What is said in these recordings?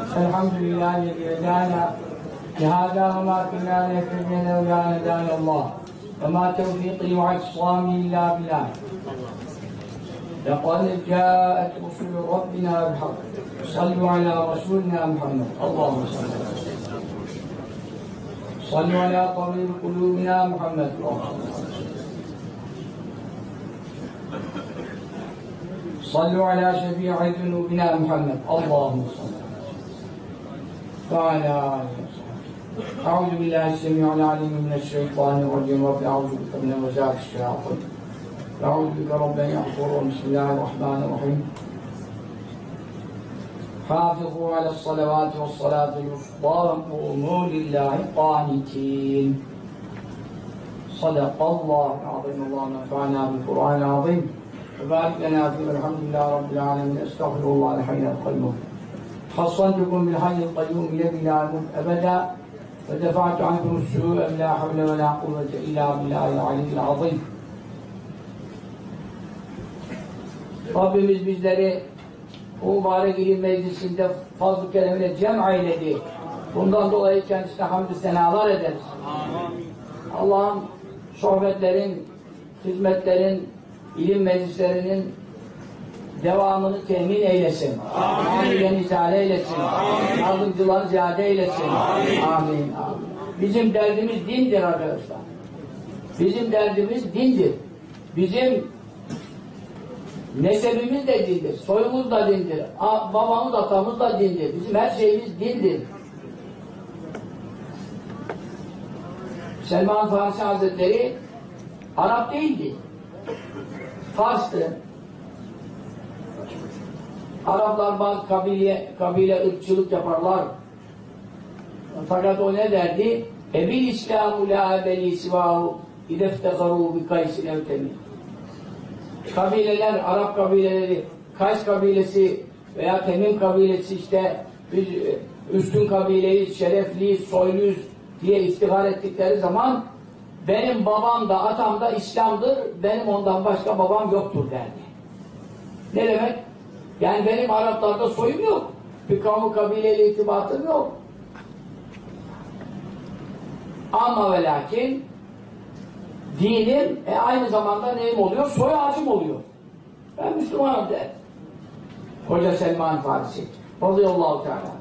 الحمد لله الذي هدانا. لهذا وما كنا لنهتدي لولا أن هدانا الله. وما توفيقي واعتصامي إلا بالله. لقد جاءت رسل ربنا بالحق. صلوا على رسولنا محمد. اللهم صل سيدنا صلوا على طبيب قلوبنا محمد. اللهم صلوا على شفيع ذنوبنا محمد. اللهم صل وعلى أعوذ بالله السميع العليم من الشيطان الرجيم. رب أعوذ بك من وزارة الشياطين. أعوذ بك رب أن يحضرون بسم الله الرحمن الرحيم. حافظوا على الصلوات والصلاة الوسطى. وقوموا لله قانتين. صدق الله العظيم. اللهم انفعنا بالقرآن العظيم. وبارك لنا فيه. والحمد لله رب العالمين. أستغفر الله الحي القيوم. حصنتكم بالحي القيوم الذي لا يموت ابدا ودفعت عنكم السوء لا حول ولا قوه الا بالله العلي العظيم Rabbimiz bizleri bu mübarek ilim meclisinde fazl-ı keremine cem eyledi. Bundan dolayı kendisine hamdü senalar ederiz. Allah'ım sohbetlerin, hizmetlerin, ilim meclislerinin devamını temin eylesin. Amin. izale eylesin. Yardımcıları ziyade eylesin. Amin. Amin. Bizim derdimiz dindir arkadaşlar. Bizim derdimiz dindir. Bizim nesebimiz de dindir. Soyumuz da dindir. Babamız, atamız da dindir. Bizim her şeyimiz dindir. Selman Farsi Hazretleri Arap değildi. Fars'tı. Araplar bazı kabile, kabile ırkçılık yaparlar. Fakat o ne derdi? Ebil İslamu la ebeli sivahu ideftegaru bi kaysin evtemi. Kabileler, Arap kabileleri, Kays kabilesi veya Temim kabilesi işte biz e, üstün kabileyiz, şerefliyiz, soyluyuz diye iftihar ettikleri zaman benim babam da atam da İslam'dır, benim ondan başka babam yoktur derdi. Ne demek? Yani benim Araplarda soyum yok. Bir kamu kabileyle itibatım yok. Ama ve lakin dinim e, aynı zamanda neyim oluyor? Soy ağacım oluyor. Ben Müslümanım der. Hoca Selman Farisi. Radıyallahu Teala.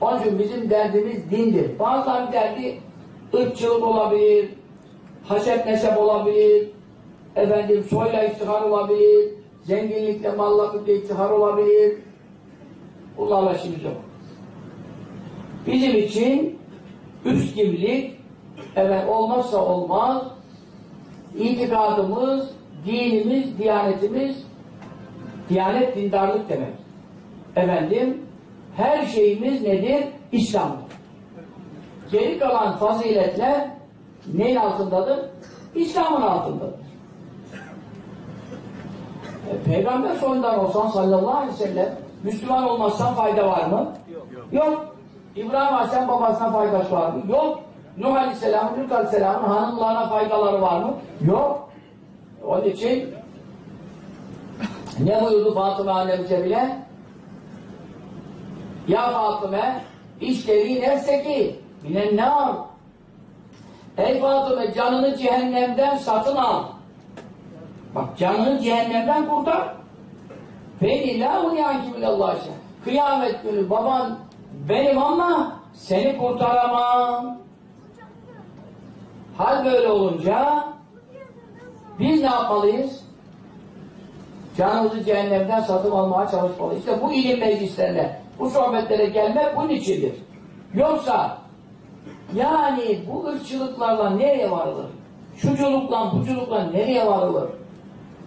Onun için bizim derdimiz dindir. Bazıları derdi ırkçılık olabilir, haset nesep olabilir, efendim soyla iftihar olabilir, zenginlikle, mallaklıkla iftihar olabilir. Bunlarla işimiz yok. Bizim için üst kimlik evet olmazsa olmaz itikadımız, dinimiz, diyanetimiz diyanet dindarlık demek. Efendim her şeyimiz nedir? İslam'dır. Geri kalan faziletler neyin altındadır? İslam'ın altındadır. E, Peygamber soyundan olsan sallallahu aleyhi ve sellem Müslüman olmazsan fayda var mı? Yok. Yok. İbrahim Aleyhisselam babasına faydası var mı? Yok. Nuh Aleyhisselam'ın, Lut Aleyhisselam'ın hanımlarına faydaları var mı? Yok. Onun için ne buyurdu Fatıma annemize bile? Ya Fatıma işleri nefse ki binen ne al? Ey Fatıma canını cehennemden satın al. Bak canını cehennemden kurtar. Beni la uyanki bilallah Kıyamet günü baban benim ama seni kurtaramam. Hal böyle olunca biz ne yapmalıyız? Canımızı cehennemden satın almaya çalışmalıyız. İşte bu ilim meclislerine, bu sohbetlere gelmek bunun içindir. Yoksa yani bu ırkçılıklarla nereye varılır? Şuculukla, buculukla nereye varılır?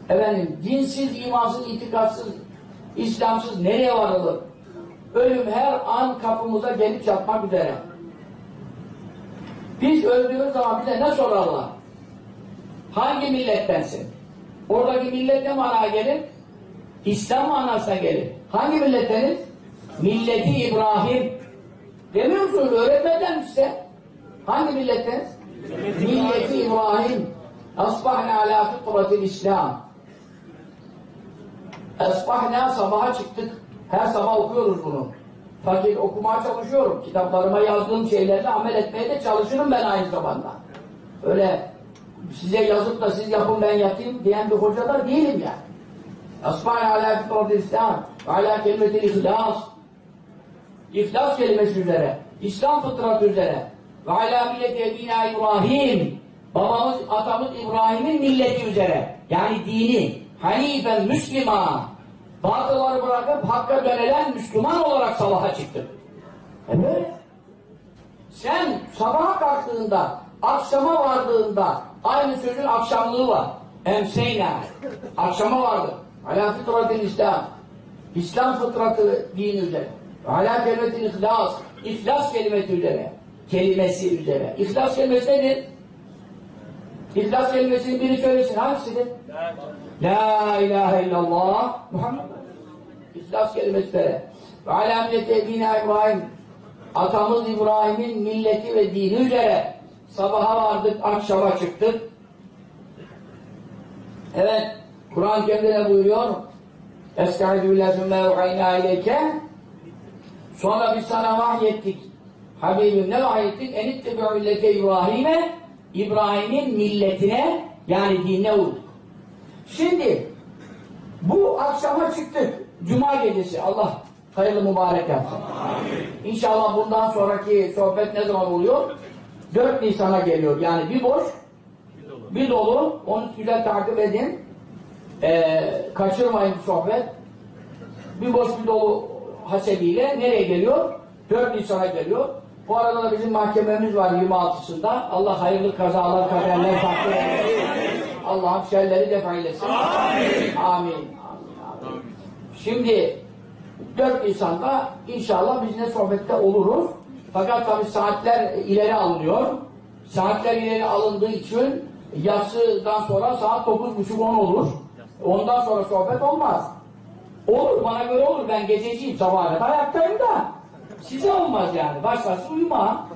Efendim, dinsiz, imansız, itikatsız, İslamsız nereye varılır? Ölüm her an kapımıza gelip çatmak üzere. Biz öldüğümüz zaman bize ne sorarlar? Hangi millettensin? Oradaki millet ne manaya gelir? İslam manasına gelir. Hangi milletteniz? Milleti İbrahim. Demiyor musunuz? Öğretmeden size. Hangi milletteniz? Milleti İbrahim. Asbahne ala fıtratil İslam. Esbahna sabaha çıktık. Her sabah okuyoruz bunu. fakir okumaya çalışıyorum. Kitaplarıma yazdığım şeylerle amel etmeye de çalışırım ben aynı zamanda. Öyle size yazıp da siz yapın ben yapayım diyen bir hoca da değilim yani. Asbâne alâ fitrâd İslam ve alâ kelimetil ihlas. İhlas kelimesi üzere, İslam fıtratı üzere ve alâ milleti ebînâ İbrahim babamız, atamız İbrahim'in milleti üzere yani dini hanifen müslima batılları bırakıp hakka dönelen Müslüman olarak sabaha çıktık. E böyle. Sen sabaha kalktığında, akşama vardığında aynı sözün akşamlığı var. Emseyna. Akşama vardı. Alâ fıtratil İslam. İslam fıtratı din üzere. Alâ kelimetin ihlas. İhlas kelimesi üzere. Kelimesi üzere. İhlas kelimesi nedir? İhlas kelimesini biri söylesin. Hangisidir? La ilahe illallah Muhammed. İhlas kelimesi. Ve alâ milleti ebînâ İbrahim. Atamız İbrahim'in milleti ve dini üzere sabaha vardık, akşama çıktık. Evet, Kur'an-ı Kerim'de ne buyuruyor? Estaizu billahi sümme Sonra biz sana vahyettik. Habibim ne vahyettik? Enittebi'u millete İbrahim'e İbrahim'in milletine yani dinine uyduk. Şimdi bu akşama çıktık. Cuma gecesi. Allah hayırlı mübarek yapsın. İnşallah bundan sonraki sohbet ne zaman oluyor? 4 Nisan'a geliyor. Yani bir boş, bir dolu. Onu güzel takip edin. Ee, kaçırmayın bu sohbet. Bir boş bir dolu hasebiyle nereye geliyor? 4 Nisan'a geliyor. Bu arada da bizim mahkememiz var 26'sında. Allah hayırlı kazalar, kaderler takdir eylesin. Allah'ım şerleri def eylesin. Amin. Amin. Amin. Amin. Şimdi 4 Nisan'da inşallah biz ne sohbette oluruz. Fakat tabi saatler ileri alınıyor. Saatler ileri alındığı için yatsıdan sonra saat 9.30-10 olur. Ondan sonra sohbet olmaz. Olur, bana göre olur. Ben gececiyim, sabaha kadar ayaktayım da. Size olmaz yani. Başkası uyuma.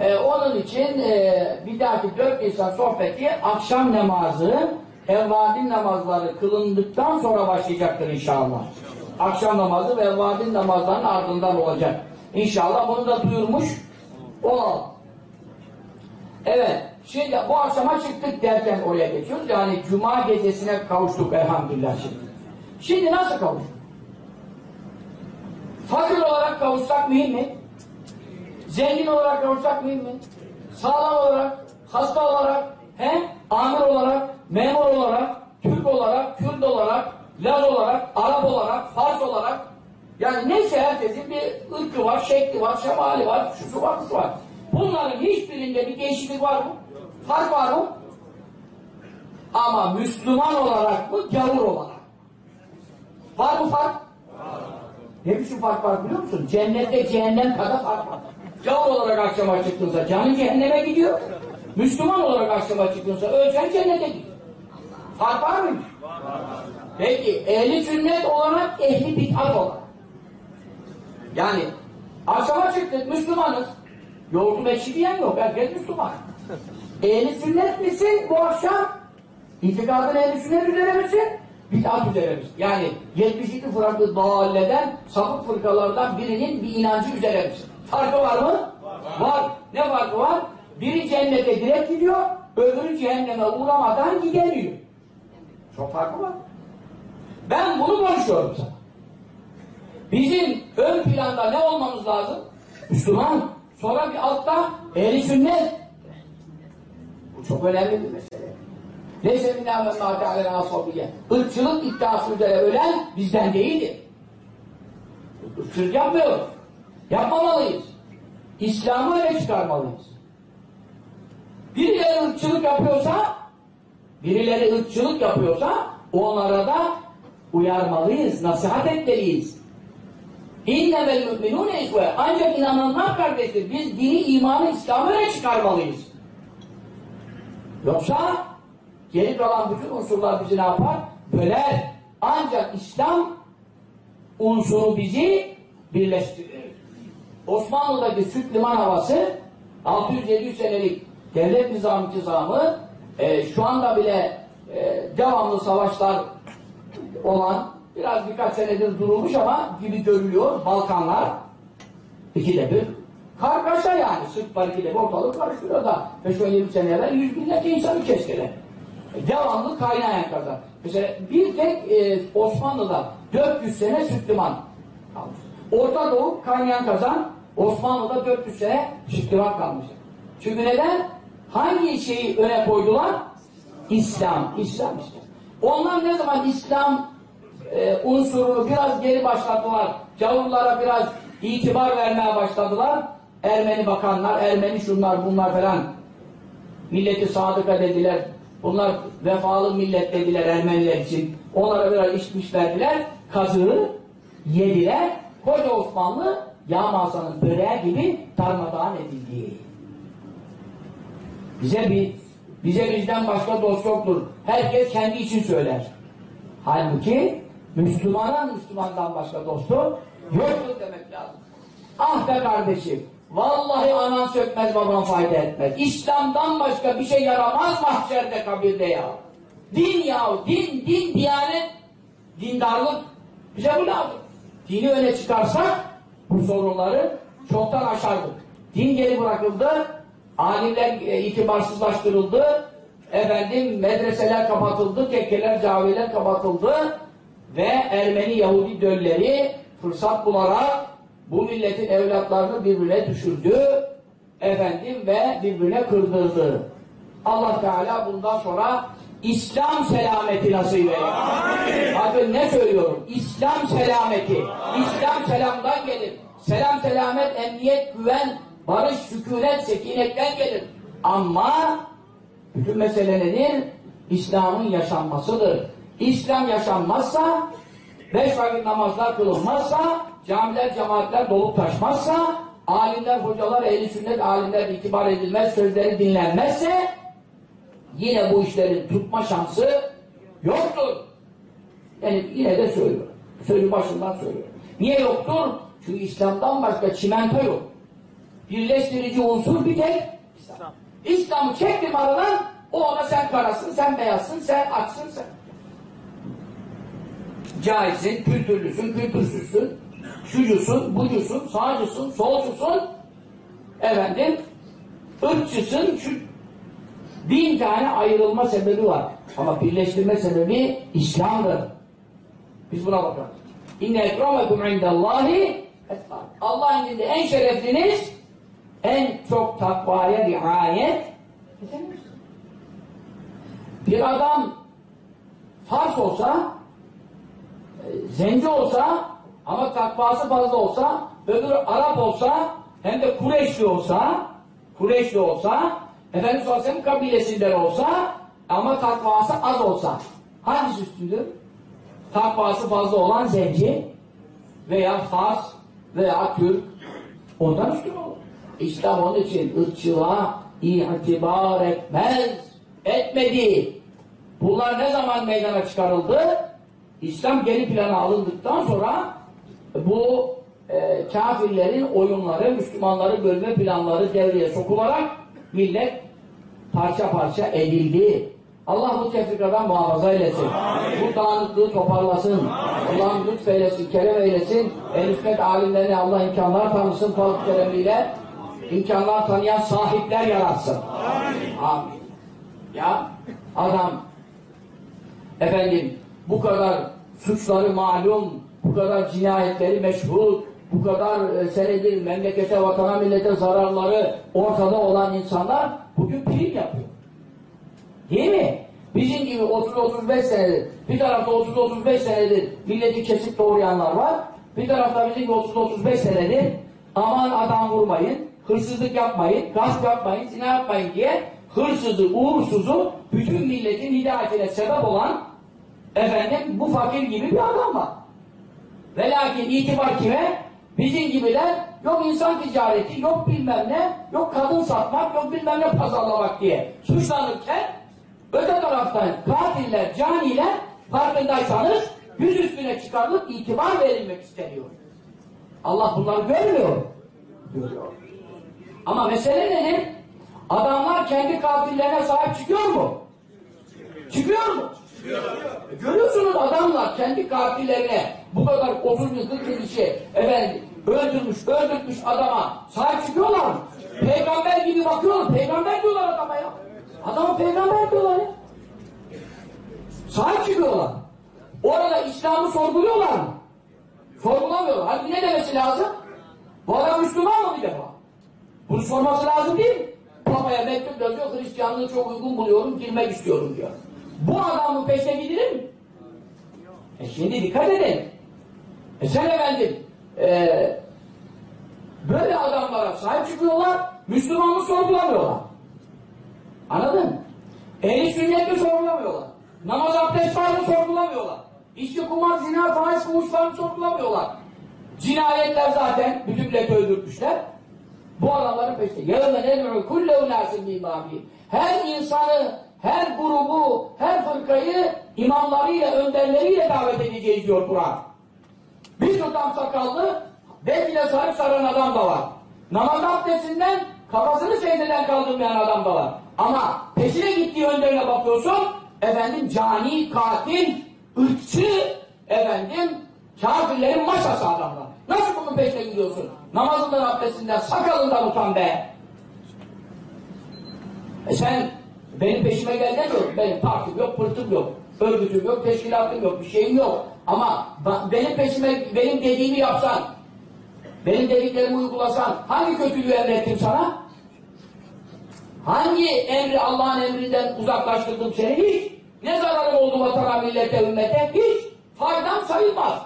Ee, onun için e, bir dahaki 4 Nisan sohbeti akşam namazı, evvadin namazları kılındıktan sonra başlayacaktır inşallah. Akşam namazı ve evvadin namazlarının ardından olacak. İnşallah bunu da duyurmuş olalım. Evet, şimdi bu akşama çıktık derken oraya geçiyoruz. Yani cuma gecesine kavuştuk elhamdülillah şimdi. Şimdi nasıl kavuştuk? Fakir olarak kavuşsak mühim mi? Zengin olarak kavuşsak mühim mi? Sağlam olarak, hasta olarak, he? amir olarak, memur olarak, Türk olarak, Kürt olarak, Laz olarak, Arap olarak, Fars olarak yani neyse herkesin bir ırkı var, şekli var, şemali var, şusu var, şusu var. Bunların hiçbirinde bir değişiklik var mı? Fark var mı? Ama Müslüman olarak mı, gavur olarak? Var mı fark? Ne biçim fark var biliyor musun? Cennette cehennem kadar fark var. Gavur olarak akşama çıktığınızda canın cehenneme gidiyor. Müslüman olarak akşama çıktığınızda ölsen cennete gidiyor. Fark var mı? Peki ehli sünnet olarak ehli bid'at olarak. Yani akşama çıktık Müslümanız. Yoğurdu bekşi diyen yok. Herkes Müslüman. ehli sünnet misin bu akşam? İtikadın ehli sünnet üzere misin? Bid'at üzere misin? Yani 72 fırkı dağalleden sapık fırkalardan birinin bir inancı üzere misin? Farkı var mı? Var. var. Ne farkı var? Biri cennete direkt gidiyor, öbürü cehenneme uğramadan gidemiyor. Çok farkı var. Ben bunu konuşuyorum sana. Bizim ön planda ne olmamız lazım? Müslüman. Sonra bir altta ehli sünnet. Bu çok önemli bir mesele. Neyse minna ve mâ teâlâ asabiye. Irkçılık iddiası üzere ölen bizden değildir. Irkçılık yapmıyoruz. Yapmamalıyız. İslam'ı öne çıkarmalıyız. Birileri ırkçılık yapıyorsa birileri ırkçılık yapıyorsa onlara da uyarmalıyız, nasihat etmeliyiz. İnnemel mü'minûne izve. Ancak inananlar kardeştir. Biz dini, imanı, İslam'ı öne çıkarmalıyız. Yoksa geri kalan bütün unsurlar bizi ne yapar? Böler. Ancak İslam unsuru bizi birleştirir. Osmanlı'daki süt liman havası 600-700 senelik devlet nizam intizamı e, şu anda bile e, devamlı savaşlar olan biraz birkaç senedir durulmuş ama gibi görülüyor Balkanlar İkide bir kargaşa yani. Sırplar ikide bir ortalık karıştırıyor da 5-20 sene evvel yüz binlerce insanı kestiler. E, Devamlı kaynayan kazan. Mesela bir tek e, Osmanlı'da 400 sene Sütliman kalmış. Orta Doğu kaynayan kazan Osmanlı'da 400 sene Sütliman kalmış. Çünkü neden? Hangi şeyi öne koydular? İslam. İslam işte. Onlar ne zaman İslam e, unsurunu biraz geri başlattılar. Gavurlara biraz itibar vermeye başladılar. Ermeni bakanlar, Ermeni şunlar bunlar falan milleti sadıka dediler. Bunlar vefalı millet dediler Ermeniler için. Onlara biraz içmiş verdiler. Kazığı yediler. Koca Osmanlı Yağmasan'ın böreği gibi darmadağın edildi. Bize bir bize bizden başka dost yoktur. Herkes kendi için söyler. Halbuki Müslümanın Müslümandan başka dostu yoktur demek lazım. Ah be kardeşim, vallahi anan sökmez baban fayda etmez. İslam'dan başka bir şey yaramaz mahşerde kabirde ya. Din ya, din, din, diyanet, dindarlık bize bu lazım. Dini öne çıkarsak bu sorunları çoktan aşardık. Din geri bırakıldı, alimler e, itibarsızlaştırıldı, efendim medreseler kapatıldı, tekkeler, camiler kapatıldı ve Ermeni Yahudi dölleri fırsat bularak bu milletin evlatlarını birbirine düşürdü efendim ve birbirine kırdırdı. Allah Teala bundan sonra İslam selameti nasip eylesin. Bakın ne söylüyorum? İslam selameti. İslam selamdan gelir. Selam selamet, emniyet, güven, barış, sükunet, sekinetten gelir. Ama bütün mesele nedir? İslam'ın yaşanmasıdır. İslam yaşanmazsa, beş vakit namazlar kılınmazsa, camiler, cemaatler dolup taşmazsa, alimler, hocalar, ehli sünnet alimler itibar edilmez, sözleri dinlenmezse, yine bu işlerin tutma şansı yoktur. Yani yine de söylüyorum. Sözü başından söylüyorum. Niye yoktur? Çünkü İslam'dan başka çimento yok. Birleştirici unsur bir tek İslam. İslam'ı çektim aradan, o ona sen karasın, sen beyazsın, sen açsın, sen. Cahilsin, kültürlüsün, kültürsüzsün, şucusun, bucusun, sağcısın, solcusun, efendim, ırkçısın, şu bin tane ayrılma sebebi var. Ama birleştirme sebebi İslam'dır. Biz buna bakalım. İnne ekremekum indallahi. Allah'ın indinde en şerefliniz en çok takvaya riayet. Bir adam Fars olsa e, zenci olsa ama takvası fazla olsa öbürü Arap olsa hem de Kureyşli olsa Kureyşli olsa Efendimiz Aleyhisselam kabilesinden olsa ama takvası az olsa hangisi üstündür? Takvası fazla olan zenci veya Fars veya Türk ondan üstün olur. İslam onun için ırkçılığa itibar etmez. Etmedi. Bunlar ne zaman meydana çıkarıldı? İslam geri plana alındıktan sonra bu e, kafirlerin oyunları, Müslümanları bölme planları devreye sokularak millet parça parça edildi. Allah bu tefrikadan muhafaza eylesin. Amin. Bu dağınıklığı toparlasın. Allah'ın lütfeylesin, kerem eylesin. El üsmet alimlerine Allah imkanlar tanısın fazl keremiyle. İmkanlar tanıyan sahipler yaratsın. Amin. Amin. Ya adam efendim bu kadar suçları malum, bu kadar cinayetleri meşhur, bu kadar e, senedir memlekete, vatana, millete zararları ortada olan insanlar bugün prim yapıyor. Değil mi? Bizim gibi 30-35 senedir, bir tarafta 30-35 senedir milleti kesip doğrayanlar var, bir tarafta bizim gibi 30-35 senedir aman adam vurmayın, hırsızlık yapmayın, gasp yapmayın, zina yapmayın diye hırsızı, uğursuzu bütün milletin hidayetine sebep olan efendim bu fakir gibi bir adam var. Ve lakin itibar kime? Bizim gibiler yok insan ticareti, yok bilmem ne, yok kadın satmak, yok bilmem ne pazarlamak diye suçlanırken öte taraftan katiller, caniler farkındaysanız yüz üstüne çıkarılıp itibar verilmek isteniyor. Allah bunları görmüyor. Görüyor. Ama mesele nedir? Adamlar kendi katillerine sahip çıkıyor mu? Çıkıyor mu? Çıkıyor. Görüyorsunuz adamlar kendi katillerine bu kadar 30 bin 40 bin kişi efendim öldürmüş, öldürmüş adama sahip çıkıyorlar? Peygamber gibi bakıyorlar. Peygamber diyorlar adama ya. Adama peygamber diyorlar ya. Sahip çıkıyorlar. Orada İslam'ı sorguluyorlar mı? Sorgulamıyorlar. Hadi ne demesi lazım? Bu adam Müslüman mı bir defa? Bunu sorması lazım değil mi? Papaya mektup yazıyor, Hristiyanlığı çok uygun buluyorum, girmek istiyorum diyor. Bu adamın peşine gidilir mi? E şimdi dikkat edin. E sen efendim, e, böyle adamlara sahip çıkıyorlar, Müslümanlığı sorgulamıyorlar. Anladın mı? Ehli sünnetli sorgulamıyorlar. Namaz abdest varını sorgulamıyorlar. İçki, kumar, zina, faiz, fuhuşlarını sorgulamıyorlar. Cinayetler zaten bütün milleti öldürmüşler. Bu adamların peşinde. يَوْمَ نَدْعُ كُلَّ اُنَاسٍ بِمَامِهِ Her insanı, her grubu, her fırkayı imamlarıyla, önderleriyle davet edeceğiz diyor Kur'an. Bir tutam sakallı, belki de sarık saran adam da var. Namaz abdestinden kafasını secdeden kaldırmayan adam da var. Ama peşine gittiği önderine bakıyorsun, efendim cani, katil, ırkçı, efendim kafirlerin maşası adamlar. Nasıl bunun peşine gidiyorsun? Namazından, abdestinden, sakalından utan be! E sen benim peşime gel demiyorum. Benim partim yok, pırtım yok, örgütüm yok, teşkilatım yok, bir şeyim yok. Ama benim peşime, benim dediğimi yapsan, benim dediklerimi uygulasan, hangi kötülüğü emrettim sana? Hangi emri Allah'ın emrinden uzaklaştırdım seni? Hiç. Ne zararım oldu vatana, millete, ümmete? Hiç. Faydam sayılmaz.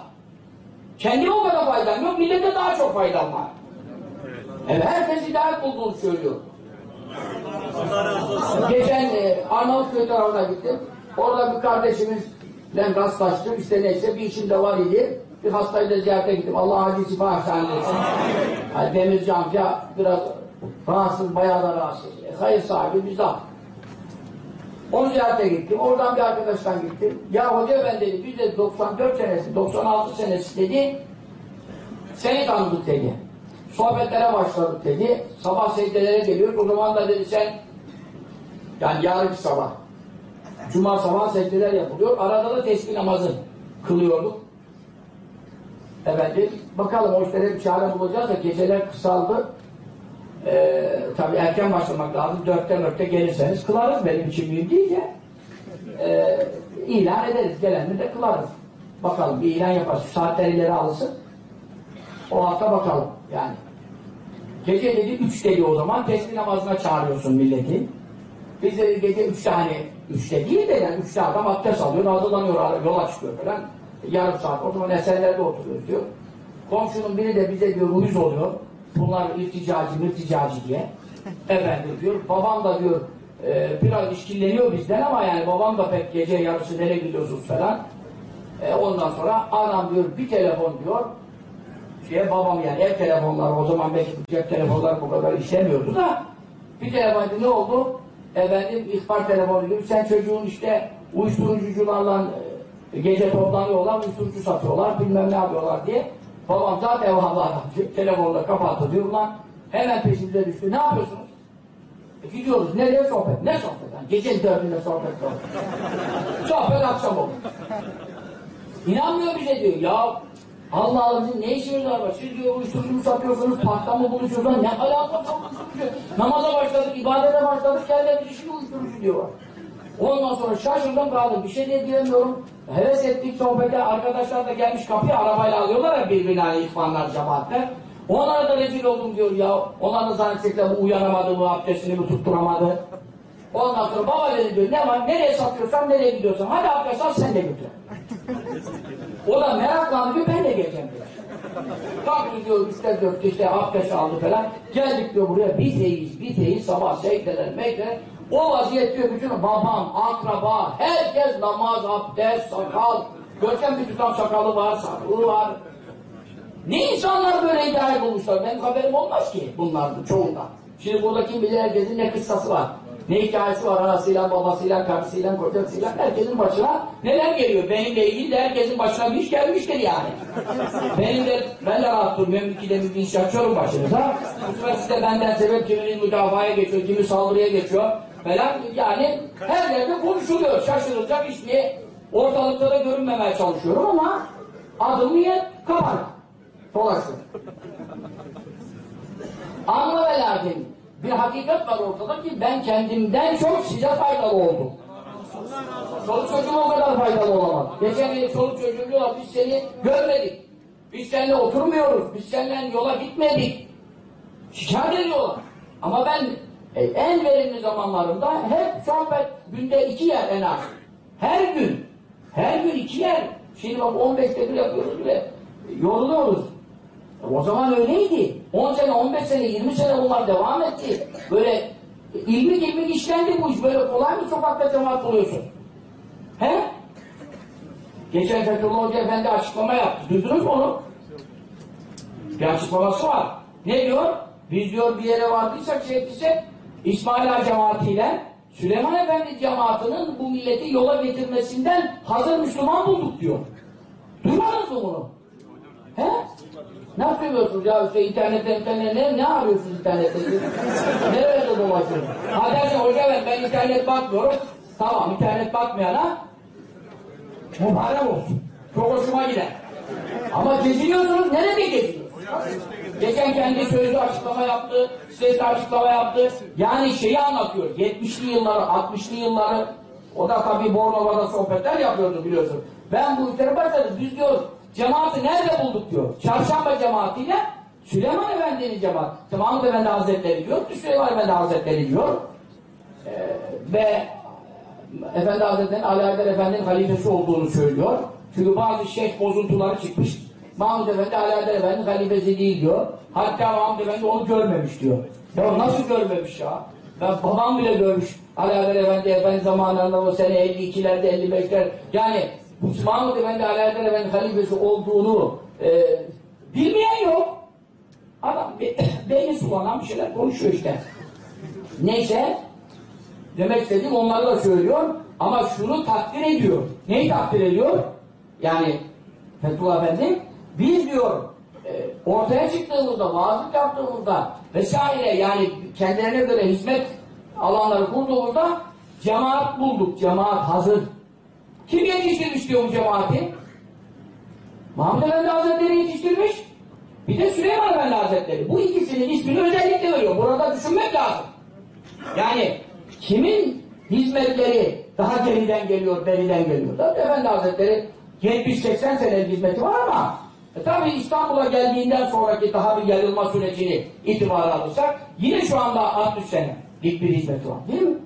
Kendime o kadar faydam yok, millete daha çok faydam var. Evet, herkes hidayet bulduğunu söylüyor. Geçen e, Arnavutköy tarafına gittim. Orada bir kardeşimizle rastlaştım. İşte neyse bir işim de var idi. Bir hastayı da ziyarete gittim. Allah acil şifa ihsan etsin. Yani Demirci amca biraz rahatsız, bayağı da rahatsız. E, hayır sahibi bizzat. Onu ziyarete gittim. Oradan bir arkadaştan gittim. Ya hoca ben dedi, biz de 94 senesi, 96 senesi dedi, seni tanıdık dedi. Sohbetlere başladık dedi. Sabah secdelere geliyor. O zaman da dedi sen yani yarınki sabah. Cuma sabah secdeler yapılıyor. Arada da tesbih namazı kılıyorduk. Efendim bakalım o işlere bir çare bulacağız da geceler kısaldı. Ee, tabii erken başlamak lazım. Dörtte dörtte gelirseniz kılarız. Benim için mühim değil ya. Ee, ilan ederiz. Gelenleri de kılarız. Bakalım bir ilan yaparız. Saatler ileri alsın. O hafta bakalım yani. Gece dedi üç dedi o zaman tesbih namazına çağırıyorsun milleti. Biz de gece üç tane, üçte değil de yani üçte adam abdest alıyor, hazırlanıyor, yola çıkıyor falan. Yarım saat, o zaman eserlerde oturuyoruz diyor. Komşunun biri de bize diyor uyuz oluyor. Bunlar irticacı, mırticacı diye. Efendim diyor, babam da diyor e, biraz işkilleniyor bizden ama yani babam da pek gece yarısı nereye gidiyorsunuz falan. E, ondan sonra anam diyor bir telefon diyor, şeye babam yani ev telefonları o zaman belki cep telefonları bu kadar işlemiyordu da bir telefon ne oldu? Efendim ihbar telefonu gibi sen çocuğun işte uyuşturucucularla e, gece toplanıyorlar uyuşturucu satıyorlar bilmem ne yapıyorlar diye babam zaten evhamda telefonla kapattı diyor lan hemen peşimize düştü ne yapıyorsunuz? E, gidiyoruz nereye sohbet? Ne sohbet? Yani gecenin dördünde sohbet sohbet. sohbet akşam olur. İnanmıyor bize diyor ya Allah Allah ne işimiz var? Siz diyor uyuşturucu mu satıyorsunuz, parkta mı buluşuyorsunuz? Ne var uyuşturucu? Namaza başladık, ibadete başladık, geldi bir şimdi uyuşturucu diyorlar. Ondan sonra şaşırdım kaldım, bir şey de diyemiyorum. Heves ettik sohbete, arkadaşlar da gelmiş kapıya arabayla alıyorlar ya birbirine hani ihvanlar, cemaatler. Onlara da rezil oldum diyor ya. Onlar da zannedecekler bu uyanamadı, bu abdestini mi tutturamadı. Ondan sonra baba dedi diyor, ne var, nereye satıyorsan, nereye gidiyorsan, hadi abdest al sen de götür. O da meraklandı diyor, ben de geleceğim diyor. Kalktı diyor, üçte dörtte işte abdest aldı falan. Geldik diyor buraya, bizeyiz, bizeyiz, sabah secdeler, mekdeler. O vaziyet diyor bütün babam, akraba, herkes namaz, abdest, sakal. Görkem bir tutam sakalı var, saklı var. Ne insanlar böyle hidayet bulmuşlar? Benim haberim olmaz ki bunlardan, çoğundan. Şimdi burada kim bilir herkesin ne kıssası var. Ne hikayesi var anasıyla, babasıyla, karısıyla, kocasıyla herkesin başına neler geliyor. Benimle ilgili de herkesin başına bir iş gelmiştir yani. Benim de, ben de rahat durmuyorum. İkide bir iş açıyorum başınıza. Bu sefer size benden sebep kiminin müdafaya geçiyor, kimi saldırıya geçiyor falan. Yani her yerde konuşuluyor. Şaşırılacak iş diye ortalıkta da görünmemeye çalışıyorum ama adımı niye kapalı. dolaşıyor. Anla ve lakin bir hakikat var ortada ki ben kendimden çok size faydalı oldum. Çoluk çocuğum o kadar faydalı olamaz. Geçen yıl çoluk çocuğum diyorlar biz seni görmedik. Biz seninle oturmuyoruz. Biz seninle yola gitmedik. Şikayet ediyorlar. Ama ben e, en verimli zamanlarımda hep sohbet günde iki yer en az. Her gün. Her gün iki yer. Şimdi bak 15'te bir yapıyoruz bile. Yoruluyoruz. O zaman öyleydi. 10 sene, 15 sene, 20 sene bunlar devam etti. Böyle ilmik ilmik işlendi bu iş. Böyle kolay mı sokakta cemaat buluyorsun? He? Geçen Fethullah Hoca Efendi açıklama yaptı. Duydunuz mu onu? Bir açıklaması var. Ne diyor? Biz diyor bir yere vardıysak şey etse İsmail Ağa cemaatiyle Süleyman Efendi cemaatinin bu milleti yola getirmesinden hazır Müslüman bulduk diyor. Duymadınız mı bunu? He? Ne yapıyorsunuz ya işte internette internette ne, ne arıyorsunuz internette? Nerede dolaşıyorsunuz? Ha dersin hoca ben, ben internet bakmıyorum. Tamam internet bakmayana mübarek olsun. Çok hoşuma gider. Ama geziniyorsunuz, nerede geziniyorsunuz? Geçen kendi sözlü açıklama yaptı, sesli açıklama yaptı. Yani şeyi anlatıyor, 70'li yılları, 60'lı yılları, o da tabii Bornova'da sohbetler yapıyordu biliyorsun. Ben bu işlere başladım, biz diyor, cemaati nerede bulduk diyor. Çarşamba cemaatiyle Süleyman Efendi'nin cemaati. Mahmud Efendi Hazretleri diyor, Süleyman Efendi Hazretleri diyor. Ee, ve Efendi Hazretleri'nin Ali Haydar Efendi'nin halifesi olduğunu söylüyor. Çünkü bazı şeyh bozuntuları çıkmış. Mahmud Efendi Ali Haydar Efendi'nin halifesi değil diyor. Hatta Mahmud Efendi onu görmemiş diyor. Ya nasıl görmemiş ya? Ben babam bile görmüş. Ali Haydar Efendi Efendi zamanında o sene 52'lerde 55'ler yani Mahmud Efendi Haydar Efendi halifesi olduğunu e, bilmeyen yok. Adam be, beyni sulanan bir şeyler konuşuyor işte. Neyse Demek istediğim onları da söylüyor ama şunu takdir ediyor. Neyi takdir ediyor? Yani Fethullah Efendi biz diyor e, ortaya çıktığımızda, vaazlık yaptığımızda vesaire yani kendilerine göre hizmet alanları kurduğumuzda cemaat bulduk. Cemaat hazır. Kim yetiştirmiş diyor cemaati? Mahmud Efendi Hazretleri yetiştirmiş. Bir de Süleyman Efendi Hazretleri. Bu ikisinin ismini özellikle veriyor. Burada düşünmek lazım. Yani kimin hizmetleri daha geriden geliyor, beriden geliyor? Tabii Efendi Hazretleri 70-80 senelik hizmeti var ama e tabi İstanbul'a geldiğinden sonraki daha bir yayılma sürecini itibara alırsak yine şu anda 60 sene bir hizmeti var değil mi?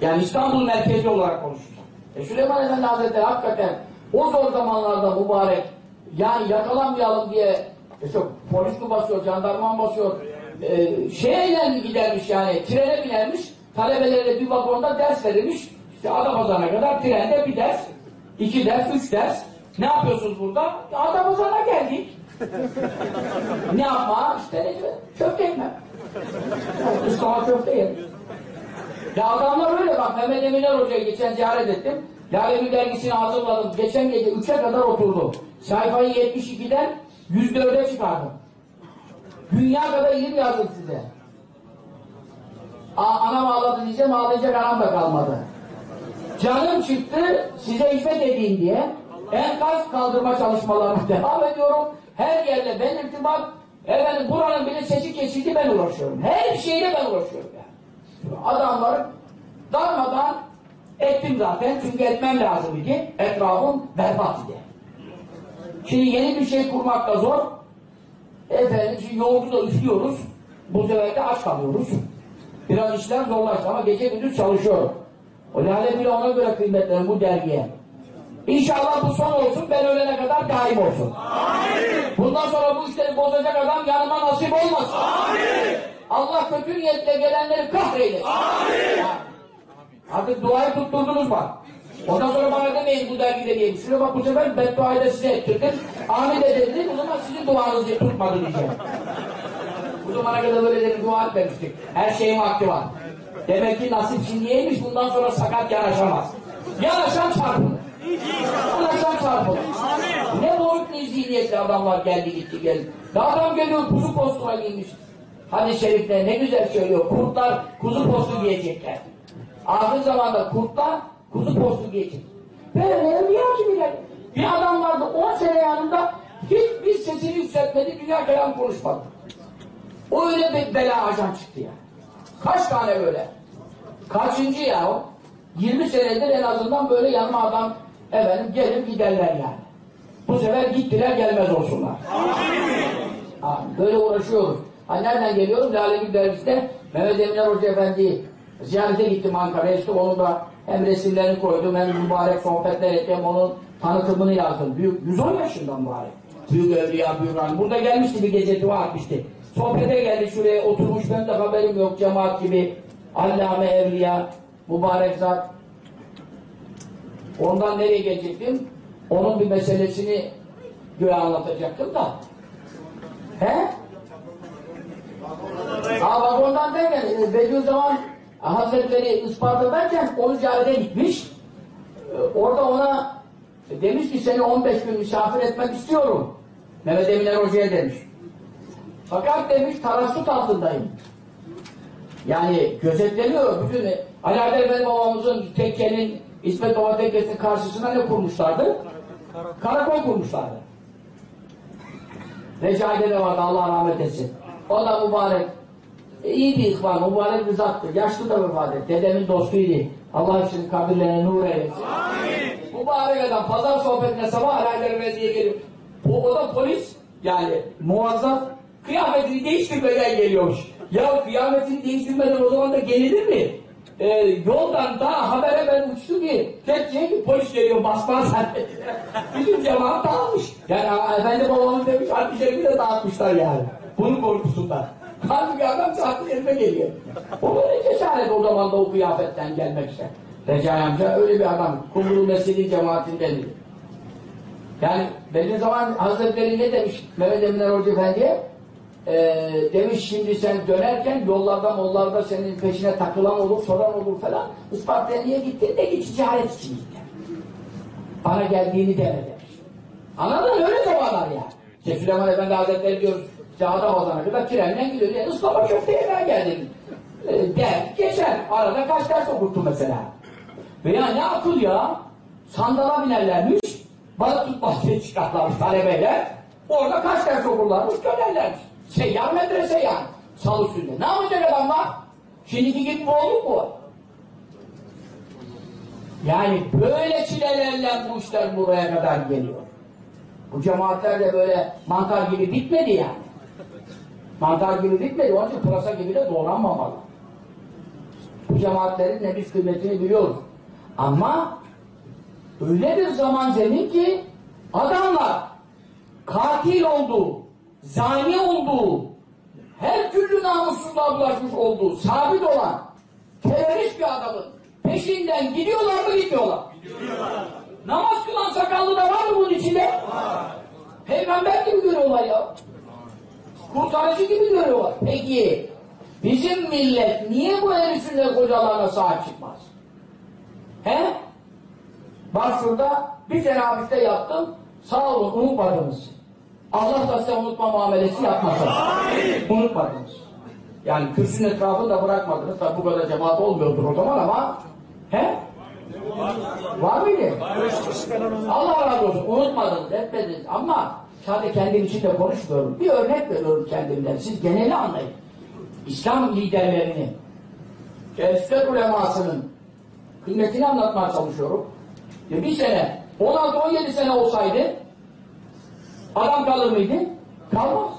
Yani İstanbul merkezi olarak konuşursak. E Süleyman Efendi Hazretleri hakikaten o zor zamanlarda mübarek yani yakalanmayalım diye işte polis mi basıyor, jandarma mı basıyor? E, şeyle mi gidermiş yani trene binermiş talebelere bir vagonda ders verilmiş işte Adapazarı'na kadar trende bir ders iki ders, üç ders. Ne yapıyorsunuz burada? Adapazarı'na geldik ne yapma? işte köfte yemem. Mustafa köfte yedim ya adamlar öyle bak Mehmet Eminler Hoca'yı geçen ziyaret ettim Lalevi dergisini hazırladım geçen gece 3'e kadar oturdu sayfayı 72'den 104'e çıkardım Dünya kadar ilim yazdım size. A anam ağladı diyeceğim, ağlayacak anam da kalmadı. Canım çıktı, size hizmet edeyim diye enkaz kaldırma çalışmalarına devam ediyorum. Her yerle ben irtibat, efendim buranın bile sesi kesildi ben uğraşıyorum. Her şeyle ben uğraşıyorum. Adamları darmadan ettim zaten çünkü etmem lazım idi. Etrafım berbat idi. Şimdi yeni bir şey kurmak da zor. Efendim şimdi yoğurdu da üflüyoruz. Bu sefer de aç kalıyoruz. Biraz işler zorlaştı ama gece gündüz çalışıyorum. O lale bile ona göre kıymetlerim bu dergiye. İnşallah bu son olsun, ben ölene kadar daim olsun. Amin. Bundan sonra bu işleri bozacak adam yanıma nasip olmasın. Amin. Allah kötü niyetle gelenleri kahreylesin. Amin. Artık duayı tutturdunuz bak. Ondan sonra bana demeyin bu dergide diye. Şuna bak bu sefer bedduayı da size ettirdim. Amin de dedim. O zaman sizin duanızı tutmadı diyeceğim. Bu zamana kadar böyle dedim dua etmemiştik. Her şeyin vakti var. Demek ki nasip şimdiyeymiş. Bundan sonra sakat yanaşamaz. Yanaşan çarpılır. Yanaşan çarpılır. Ne boyut ne zihniyetli adamlar geldi gitti geldi. Ya adam geliyor kuzu postuna giymiş. Hadis-i şerifte ne güzel söylüyor. Kurtlar kuzu postu giyecekler. Ahir zamanda kurtlar kuzu postu giyecek. Böyle evliya gibiler. Bir adam vardı 10 sene yanında hiçbir etmedi, dünya kelam konuşmadı. O öyle bir bela ajan çıktı ya. Kaç tane böyle? Kaçıncı ya o? 20 senedir en azından böyle yanıma adam efendim gelip giderler yani. Bu sefer gittiler gelmez olsunlar. Amin. Böyle uğraşıyoruz. Ha nereden geliyorum? Lale Gül Dergisi'de Mehmet Eminer Hoca Efendi'yi ziyarete gittim Ankara'ya. İşte onu da hem resimlerini koydum hem mübarek sohbetler ettim. Onun tanıtımını yazdım. Büyük, 110 yaşında mübarek. Büyük evliya, büyük hanım. Burada gelmişti bir gece dua etmişti. Sohbete geldi şuraya oturmuş. Ben de haberim yok cemaat gibi. Allame evliya, mübarek zat. Ondan nereye gelecektim? Onun bir meselesini göğe anlatacaktım da. He? Ha vagondan derken e, Bediüzzaman Hazretleri Isparta'dayken onu ziyarete gitmiş. E, Orada ona e, demiş ki seni 15 gün misafir etmek istiyorum. Mehmet Eminer Hoca'ya demiş. Fakat demiş tarassut altındayım. Yani gözetleniyor. Bütün Ali Adel Efendi babamızın tekkenin İsmet Baba tekkesinin karşısına ne kurmuşlardı? Karakol kurmuşlardı. Recai'de de vardı Allah rahmet etsin. O da mübarek. İyi bir ihvan, mübarek bir zattı. Yaşlı da vefat etti. Dedemin dostuydu. Allah hepsinin kabirlerine nur eylesin. Amin. Mübarek adam pazar sohbetine sabah alâleri diye geliyor. O, o da polis yani muazzaf kıyafetini değiştirmeden geliyormuş. Ya kıyafetini değiştirmeden o zaman da gelinir mi? Ee, yoldan daha habere ben uçtu ki Tekçeye ki polis geliyor basma zannettiler. Bizim cemaat dağılmış. Yani efendi babamız demiş harbi şerifi de dağıtmışlar yani. Bunun korkusundan. Halbuki adam saatli yerine geliyor. O böyle cesaret o zaman da o kıyafetten gelmekse. Recai amca öyle bir adam. Kumru Mescidi cemaatindendir. Yani belli zaman Hazretleri ne demiş Mehmet Eminer Hoca Efendi'ye? Ee, demiş şimdi sen dönerken yollarda mollarda senin peşine takılan olur, soran olur falan. Isparta'ya niye gittin? De git ticaret için gittin. Bana geldiğini deme demiş. Anladın mı? Öyle zamanlar ya. İşte Süleyman Efendi Hazretleri diyoruz. İşte Adamazan'a kadar trenle gidiyor. Yani ıslama köfteye ben geldim. Ee, der, geçer. Arada kaç ders okuttu mesela. Veya ne akıl ya? Sandala binerlermiş. Balık tutmaz diye çıkarlarmış talebeler. Orada kaç ders okurlarmış dönerlermiş. Seyyar medrese yani. Salı sünnet. Ne yapacak adamlar? Şimdiki gibi bu olur mu? Yani böyle çilelerle bu işler buraya kadar geliyor. Bu cemaatler de böyle mantar gibi bitmedi yani. Mantar gibi bitmedi. Onun için pırasa gibi de doğranmamalı. Bu cemaatlerin ne biz kıymetini biliyoruz. Ama öyle bir zaman zemin ki adamlar katil olduğu, zani olduğu, her türlü namussuzluğa bulaşmış olduğu sabit olan terörist bir adamın peşinden gidiyorlar mı gitmiyorlar? Gidiyorlar. Namaz kılan sakallı da var mı bunun içinde? Var. Peygamber gibi görüyorlar ya. Kurtarıcı gibi görüyorlar. Peki bizim millet niye bu el sünnet kocalarına sahip çıkmaz? He? Bak şurada bir sene hapiste yattım. Sağ olun unutmadınız. Allah da size unutma muamelesi yapmasın. Unutmadınız. Yani kürsünün etrafını da bırakmadınız. Tabi bu kadar cemaat olmuyordur o zaman ama he? Var mıydı? Allah razı olsun. Unutmadınız, etmediniz. Ama sadece kendim için de konuşmuyorum. Bir örnek veriyorum kendimden. Siz geneli anlayın. İslam liderlerini, Esfer ulemasının kıymetini anlatmaya çalışıyorum. Bir sene, 16-17 sene olsaydı adam kalır mıydı? Kalmaz.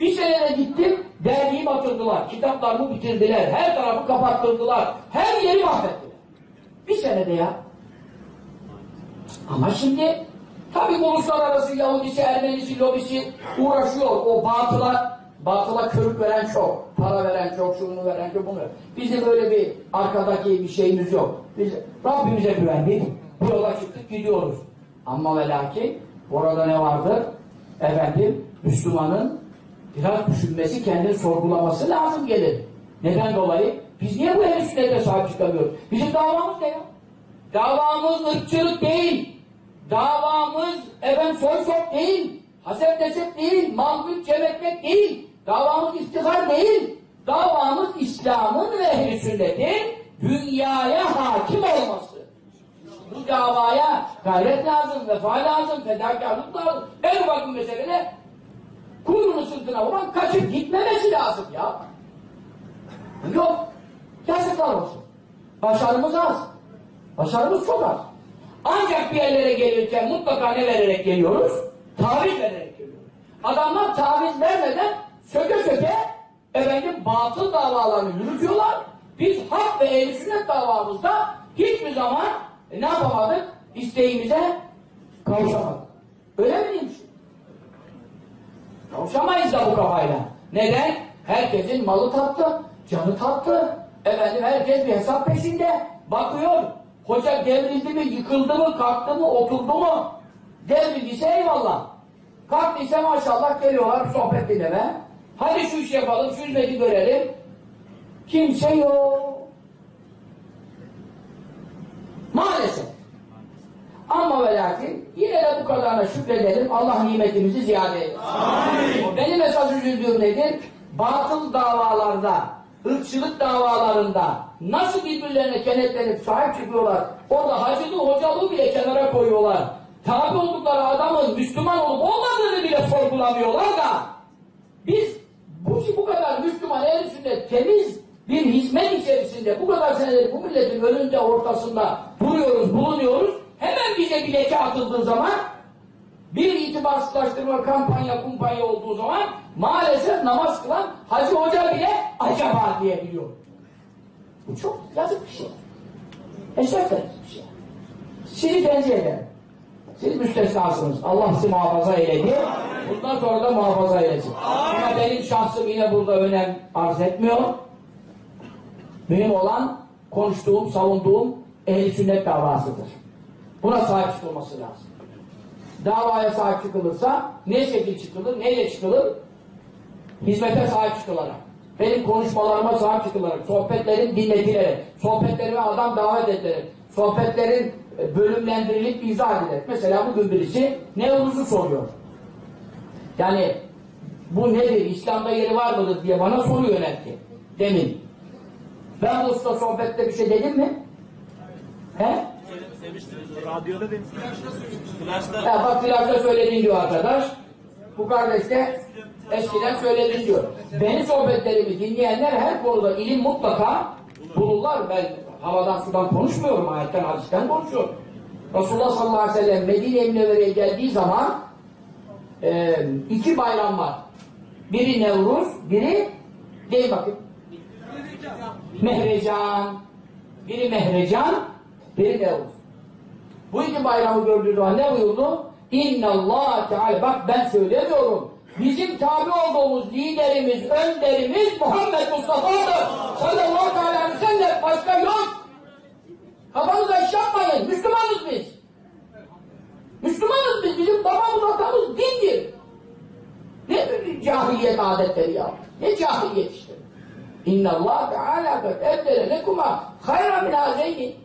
Bir senede gittim, dergiyi batırdılar, kitaplarımı bitirdiler, her tarafı kapattırdılar, her yeri mahvettiler. Bir senede ya. Ama şimdi tabi uluslararası Yahudisi, Ermenisi, lobisi uğraşıyor. O batıla, batıla körük veren çok. Para veren çok, şunu veren çok, bunu. Bizim böyle bir arkadaki bir şeyimiz yok. Biz Rabbimize güvendik. Bu yola çıktık gidiyoruz. Ama ve lakin orada ne vardır? Efendim Müslümanın biraz düşünmesi, kendini sorgulaması lazım gelir. Neden dolayı? Biz niye bu el sünnete sahip çıkamıyoruz? Bizim davamız ne ya? Davamız ırkçılık değil. Davamız efendim soy sop değil. Hasep nesep değil. Mülk cebetmek değil. Davamız iftihar değil. Davamız İslam'ın ve ehl sünnetin dünyaya hakim olması. Bu davaya gayret lazım, vefa lazım, fedakarlık lazım. En ufak bir meselede kuyruğunu sırtına vuran kaçıp gitmemesi lazım ya. Yok. Yazıklar olsun. Başarımız az. Başarımız çok az. Ancak bir yerlere gelirken mutlaka ne vererek geliyoruz? Taviz vererek geliyoruz. Adamlar taviz vermeden söke söke efendim batıl davalarını yürütüyorlar. Biz hak ve ehl sünnet davamızda hiçbir zaman e, ne yapamadık? İsteğimize kavuşamadık. Öyle mi diyeyim? Kavuşamayız da bu kafayla. Neden? Herkesin malı tattı, canı tattı. Efendim herkes bir hesap peşinde. Bakıyor. Hoca devrildi mi, yıkıldı mı, kalktı mı, oturdu mu? Devrildiyse eyvallah. Kalktıysa maşallah geliyorlar sohbet dinleme. Hadi şu işi yapalım, şu hizmeti görelim. Kimse yok. Maalesef. Ama ve lakin yine de bu kadarına şükredelim. Allah nimetimizi ziyade etsin. Benim esas üzüldüğüm nedir? Batıl davalarda, ırkçılık davalarında nasıl birbirlerine kenetlenip sahip çıkıyorlar? Orada hacılığı, hocalığı bile kenara koyuyorlar. Tabi oldukları adamın Müslüman olup olmadığını bile sorgulamıyorlar da biz bu, bu kadar Müslüman el üstünde temiz bir hizmet içerisinde bu kadar senedir bu milletin önünde ortasında duruyoruz, bulunuyoruz. Hemen bize bir atıldığı zaman bir itibarsızlaştırma kampanya kumpanya olduğu zaman maalesef namaz kılan Hacı Hoca bile acaba diyebiliyor. Bu çok yazık bir şey. Esef bir şey. Sizi tenzih ederim. Siz müstesnasınız. Allah sizi muhafaza eyledi. Bundan sonra da muhafaza eylesin. Ama benim şahsım yine burada önem arz etmiyor. Mühim olan konuştuğum, savunduğum ehl sünnet davasıdır. Buna sahip çıkılması lazım. Davaya sahip çıkılırsa ne şekil çıkılır, neyle çıkılır? Hizmete sahip çıkılarak. Benim konuşmalarıma sahip çıkılarak, sohbetlerim dinletilerek, sohbetlerime adam davet edilerek, sohbetlerin e, bölümlendirilip izah edilerek. Mesela bugün birisi Nevruz'u soruyor. Yani bu nedir, İslam'da yeri var mıdır diye bana soru yöneltti. Demin. Ben bu usta sohbette bir şey dedim mi? He? Demiştiniz, radyoda demiştiniz. Flaşta Ya bak flaşta söyledin diyor arkadaş. Bu kardeş de eskiden söyledin diyor. Beni sohbetlerimi dinleyenler her konuda ilim mutlaka bulurlar. Ben havadan sudan konuşmuyorum, ayetten hadisten konuşuyorum. Resulullah sallallahu aleyhi ve sellem Medine-i Münevvere'ye geldiği zaman e, iki bayram var. Biri Nevruz, biri değil bakın. Mehrecan. Biri Mehrecan, biri Nevruz. Bu iki bayramı gördüğü zaman ne buyurdu? İnna Allah Teala bak ben söylemiyorum. Bizim tabi olduğumuz liderimiz, önderimiz Muhammed Mustafa'dır. Sallallahu aleyhi ve sellem başka yok. Kafanıza iş yapmayın. Müslümanız biz. Müslümanız biz. Bizim babamız atamız dindir. Ne cahiliyet adetleri ya. Ne cahiliyet işte. İnna Allah Teala kad eddere lekuma hayra min hazeyni.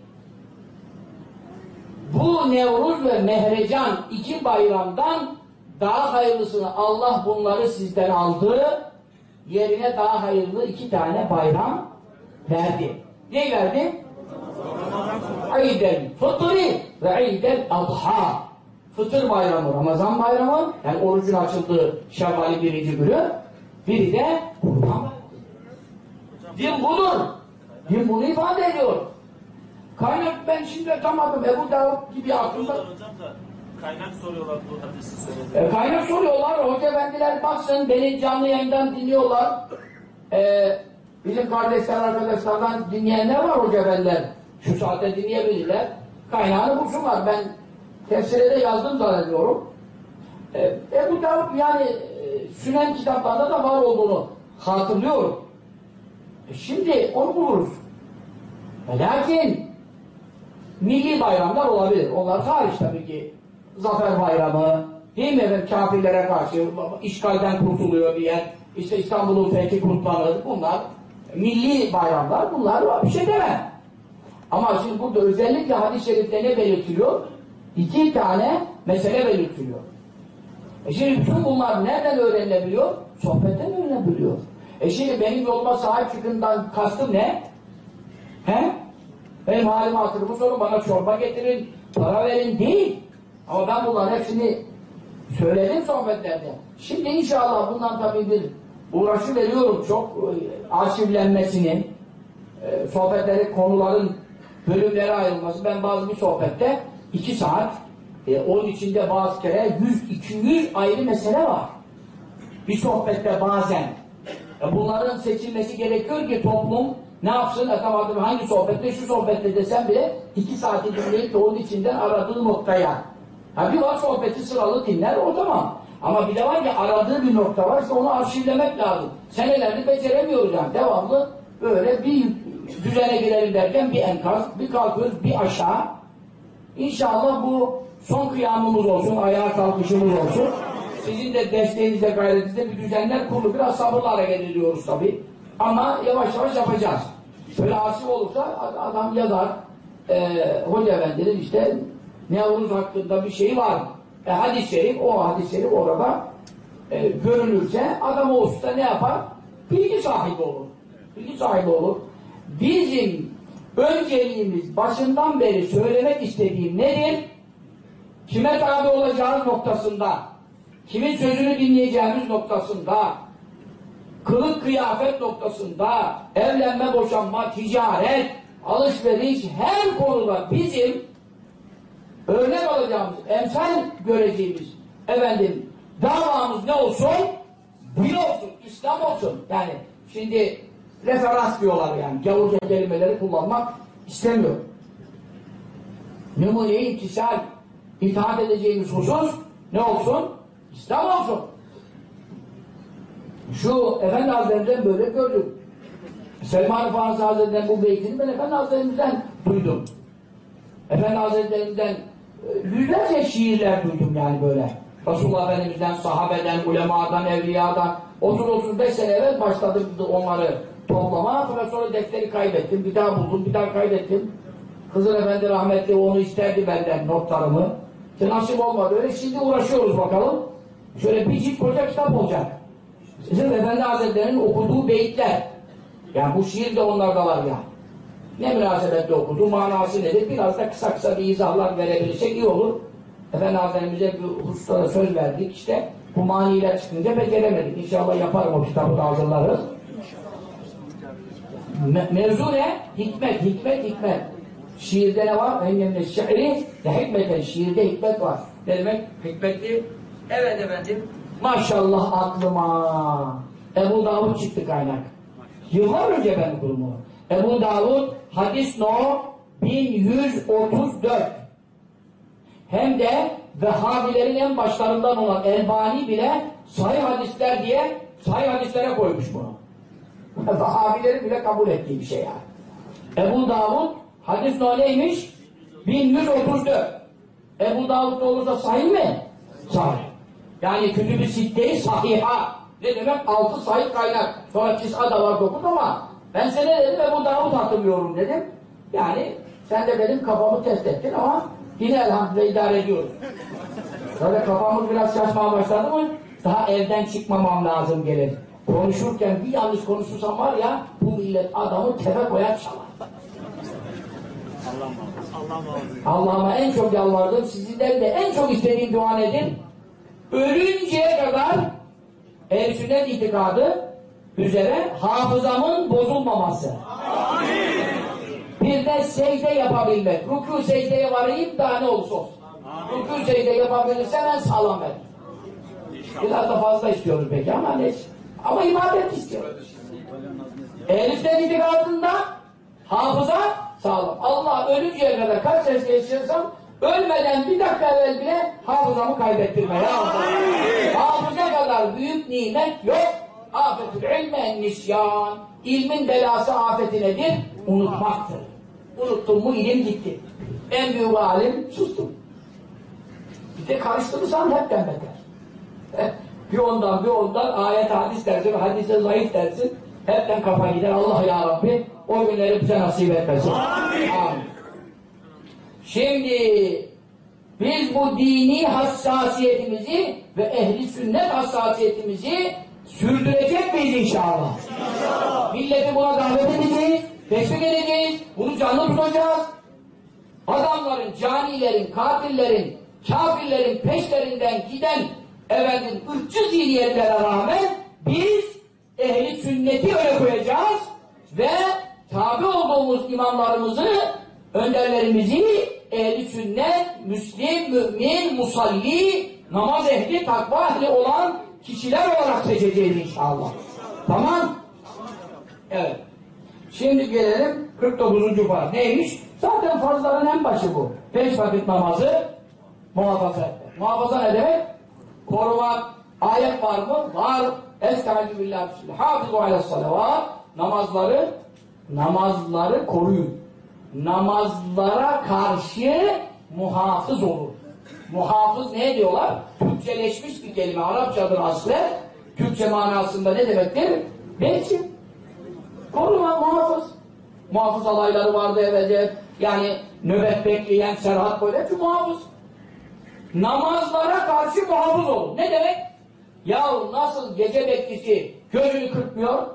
Bu Nevruz ve Mehrecan iki bayramdan daha hayırlısını Allah bunları sizden aldı. Yerine daha hayırlı iki tane bayram verdi. Ne verdi? İdel Fıtri ve İdel Adha. Fıtır bayramı, Ramazan bayramı, yani orucun açıldığı Şevval'in birinci günü, biri de Kurban bayramı. Din budur. Din bunu ifade ediyor. Kaynak ben şimdi atamadım. Ebu Davud gibi aklımda. hocam da kaynak soruyorlar bu hadisi söyledi. E, kaynak soruyorlar. Hoca efendiler baksın. Beni canlı yayından dinliyorlar. E, bizim kardeşler arkadaşlardan dinleyenler var hoca efendiler. Şu saatte dinleyebilirler. Kaynağını bulsunlar. Ben tefsire de yazdım zannediyorum. E, Ebu Davud yani e, Sünen kitaplarında da var olduğunu hatırlıyorum. E, şimdi onu buluruz. E, lakin milli bayramlar olabilir. Onlar hariç tabii ki. Zafer bayramı, değil mi efendim kafirlere karşı işgalden kurtuluyor bir yer. İşte İstanbul'un fethi kutlanır. Bunlar milli bayramlar. Bunlar. Bir şey demem. Ama şimdi burada özellikle hadis-i şerifte ne belirtiliyor? İki tane mesele belirtiliyor. E şimdi bütün bunlar nereden öğrenilebiliyor? Sohbetten öğrenilebiliyor. E şimdi benim yoluma sahip çıkından kastım ne? He? Benim halime hatırımı sorun, bana çorba getirin, para verin değil. Ama ben bunların hepsini Söyledim sohbetlerde. Şimdi inşallah bundan tabii bir uğraşı veriyorum çok e, arşivlenmesini, e, sohbetleri, konuların bölümlere ayrılması. Ben bazı bir sohbette iki saat, e, onun içinde bazı kere 100-200 ayrı mesele var. Bir sohbette bazen. E, bunların seçilmesi gerekiyor ki toplum ne yapsın? Tamam, hangi sohbette, şu sohbette desem bile iki saati dinleyip de onun içinden aradığı noktaya. Ha bir var sohbeti sıralı dinler o tamam. Ama bir de var ki aradığı bir nokta var işte onu arşivlemek lazım. Senelerini beceremiyoruz yani. Devamlı böyle bir düzene girelim derken bir enkaz, bir kalkıyoruz, bir aşağı. İnşallah bu son kıyamımız olsun, ayağa kalkışımız olsun. Sizin de desteğinizle, gayretinizle bir düzenler kurulu. Biraz sabırla hareket ediyoruz tabii. Ama yavaş yavaş yapacağız. Böyle aşık olursa adam yazar. Ee, Hoca Efendi'nin işte Nevruz hakkında bir şey var. E, hadis-i şerif, o hadis-i şerif orada e, görünürse adam o ne yapar? Bilgi sahibi olur. Bilgi sahibi olur. Bizim önceliğimiz başından beri söylemek istediğim nedir? Kime tabi olacağımız noktasında, kimin sözünü dinleyeceğimiz noktasında, kılık kıyafet noktasında, evlenme, boşanma, ticaret, alışveriş, her konuda bizim örnek alacağımız, emsal göreceğimiz efendim davamız ne olsun? Din olsun, İslam olsun. Yani şimdi referans diyorlar yani. Gavurca kelimeleri kullanmak istemiyor. Numune imtisal itaat edeceğimiz husus ne olsun? İslam olsun. Şu Efendi Hazretlerinden böyle gördüm. Selman-ı Farisi Hazretlerinden bu beytini ben Efendi Hazretlerimizden duydum. Efendi Hazretlerinden e, yüzlerce şiirler duydum yani böyle. Resulullah Efendimiz'den, sahabeden, ulemadan, evliyadan 30-35 sene evvel başladım onları toplama. Fakat sonra defteri kaybettim. Bir daha buldum, bir daha kaybettim. Kızıl Efendi rahmetli onu isterdi benden notlarımı. İşte nasip olmadı. Öyle şimdi uğraşıyoruz bakalım. Şöyle bir cilt koca kitap olacak. Sizin Efendi Hazretleri'nin okuduğu beyitler. Yani bu şiir de onlarda var ya. Ne münasebetle okudu, manası nedir? Biraz da kısa kısa bir izahlar verebilirsek iyi olur. Efendi Hazretlerimize bir hususlara söz verdik işte. Bu maniler çıkınca beceremedik. İnşallah yaparım o kitabı da hazırlarız. Me mevzu ne? Hikmet, hikmet, hikmet. Şiirde ne var? Ennemle şiiri ve hikmeten. Şiirde hikmet var. Ne demek? Hikmetli. Evet efendim. Maşallah aklıma. Ebu Davud çıktı kaynak. Yıllar önce ben kurdum onu. Ebu Davud hadis no 1134 hem de Vehhabilerin en başlarından olan Elbani bile sahih hadisler diye sahih hadislere koymuş bunu. Vehhabilerin bile kabul ettiği bir şey yani. Ebu Davud hadis no neymiş? 1134 Ebu Davud olursa sahih mi? Sahih. Yani kütüb-i sitte-i sahiha. Ne demek? Altı sahih kaynak. Sonra tis'a da var dokuz ama ben sana dedim Ebu Davud hatırlıyorum dedim. Yani sen de benim kafamı test ettin ama yine elhamdülillah idare ediyoruz. Böyle kafamız biraz şaşmaya başladı mı daha evden çıkmamam lazım gelir. Konuşurken bir yanlış konuşursam var ya bu millet adamı tepe koyar çalar. Allah'ıma en çok yalvardım. Sizden de en çok istediğim dua nedir? Ölünceye kadar ehl sünnet itikadı üzere hafızamın bozulmaması. Amin. Bir de secde yapabilmek. Rükû secdeye varayım daha ne olursa olsun. Rükû secde yapabilirse ben sağlam ver. Biraz da fazla istiyoruz peki ama ne? Ama ibadet istiyoruz. Ehl-i sünnet itikadında hafıza sağlam. Allah ölünceye kadar kaç secde yaşıyorsam ölmeden bir dakika evvel bile hafızamı kaybettirme ya Allah. Hafıza kadar büyük nimet yok. Afetül ilmen nisyan. İlmin belası afeti nedir? Unutmaktır. Unuttun mu ilim gitti. En büyük alim sustum. Bir de karıştırırsan hepten beter. bir ondan bir ondan ayet hadis dersin, hadise zayıf dersin. Hepten kafa gider. Allah ya Rabbi o günleri bize nasip etmesin. Amin. Amin. Şimdi biz bu dini hassasiyetimizi ve ehli sünnet hassasiyetimizi sürdürecek miyiz inşallah? inşallah. Milleti buna davet edeceğiz, teşvik edeceğiz, bunu canlı tutacağız. Adamların, canilerin, katillerin, kafirlerin peşlerinden giden efendim ırkçı zihniyetlere rağmen biz ehli sünneti öne koyacağız ve tabi olduğumuz imamlarımızı, önderlerimizi ehli sünnet, müslim, mümin, musalli, namaz ehli, takva ehli olan kişiler olarak seçeceğiz inşallah. Tamam? Evet. Şimdi gelelim 49. farz. Neymiş? Zaten farzların en başı bu. Beş vakit namazı muhafaza etmek. Muhafaza ne demek? Korumak. Ayet var mı? Var. Estaizu billahi bismillah. Hafizu ala. Namazları namazları koruyun. Namazlara karşı muhafız olun. Muhafız ne diyorlar? Türkçeleşmiş bir kelime. Arapçadır aslı. Türkçe manasında ne demektir? Bekçi. Koruma, muhafız. Muhafız alayları vardı evvelce. Yani nöbet bekleyen, serhat böyle hepsi muhafız. Namazlara karşı muhafız olun. Ne demek? Yahu nasıl gece bekçisi gözünü kırpmıyor?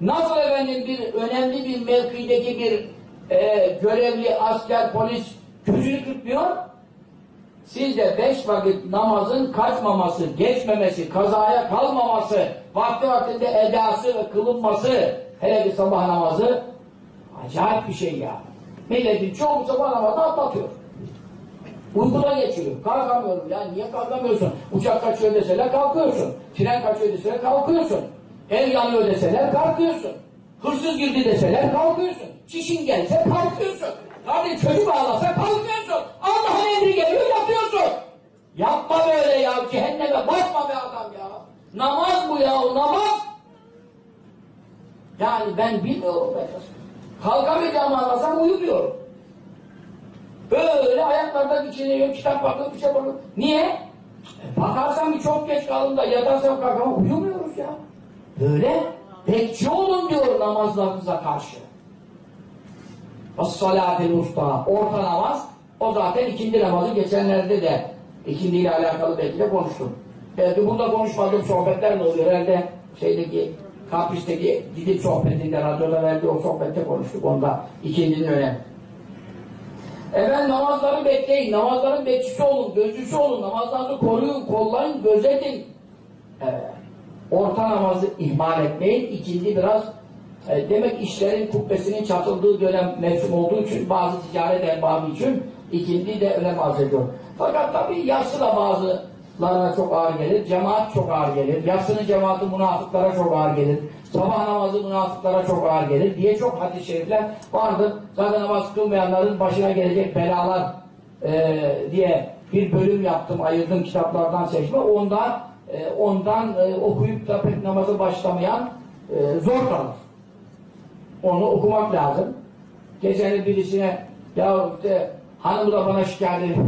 Nasıl efendim bir önemli bir mevkideki bir e, görevli asker, polis gözünü kırpmıyor? Siz de beş vakit namazın kaçmaması, geçmemesi, kazaya kalmaması, vakti vaktinde edası ve kılınması, hele bir sabah namazı acayip bir şey ya. Milletin çoğu sabah namazı atlatıyor. Uykuda geçiriyor. Kalkamıyorum ya. Niye kalkamıyorsun? Uçak kaçıyor deseler kalkıyorsun. Tren kaçıyor deseler kalkıyorsun. Ev yanıyor deseler kalkıyorsun. Hırsız girdi deseler kalkıyorsun. Çişin gelse kalkıyorsun. Hadi çocuk ağlasa kalkıyorsun. Allah'ın emri geliyor yapıyorsun. Yapma böyle ya. Cehenneme bakma be adam ya. Namaz bu ya. Namaz. Yani ben bilmiyorum ben. Kalkamayacağım anlasam uyumuyorum. Böyle ayaklarda dikiliyor, kitap bakıyorum, bir şey bakıyorum. Niye? E, bakarsan bir çok geç kalın da yatarsam kalkamam. Uyumuyoruz ya. Böyle bekçi olun diyor namazlarınıza karşı. As-salâtil usta. Orta namaz. O zaten ikindi namazı geçenlerde de ikindiyle alakalı belki de konuştum. Belki burada konuşmadığım sohbetler ne oluyor? Herhalde şeydeki kampüsteki gidip sohbetinde, radyoda verdiği o sohbette konuştuk. Onda ikindinin önemi. Efendim namazları bekleyin, namazların bekçisi olun, gözcüsü olun, namazlarınızı koruyun, kollayın, gözetin. Evet. Orta namazı ihmal etmeyin, ikindi biraz e, demek işlerin kubbesinin çatıldığı dönem mevsim olduğu için bazı ticaret erbabı için ikindi de önem arz ediyor. Fakat tabii yatsı da bazılarına çok ağır gelir, cemaat çok ağır gelir, yatsının cemaati münafıklara çok ağır gelir, sabah namazı münafıklara çok ağır gelir diye çok hadis-i şerifler vardır. Zaten namaz kılmayanların başına gelecek belalar e, diye bir bölüm yaptım, ayırdım kitaplardan seçme. Ondan, e, ondan e, okuyup da pek namaza başlamayan e, zor kalır. Onu okumak lazım. Geçen birisine ya işte hanımı da bana şikayet ediyor.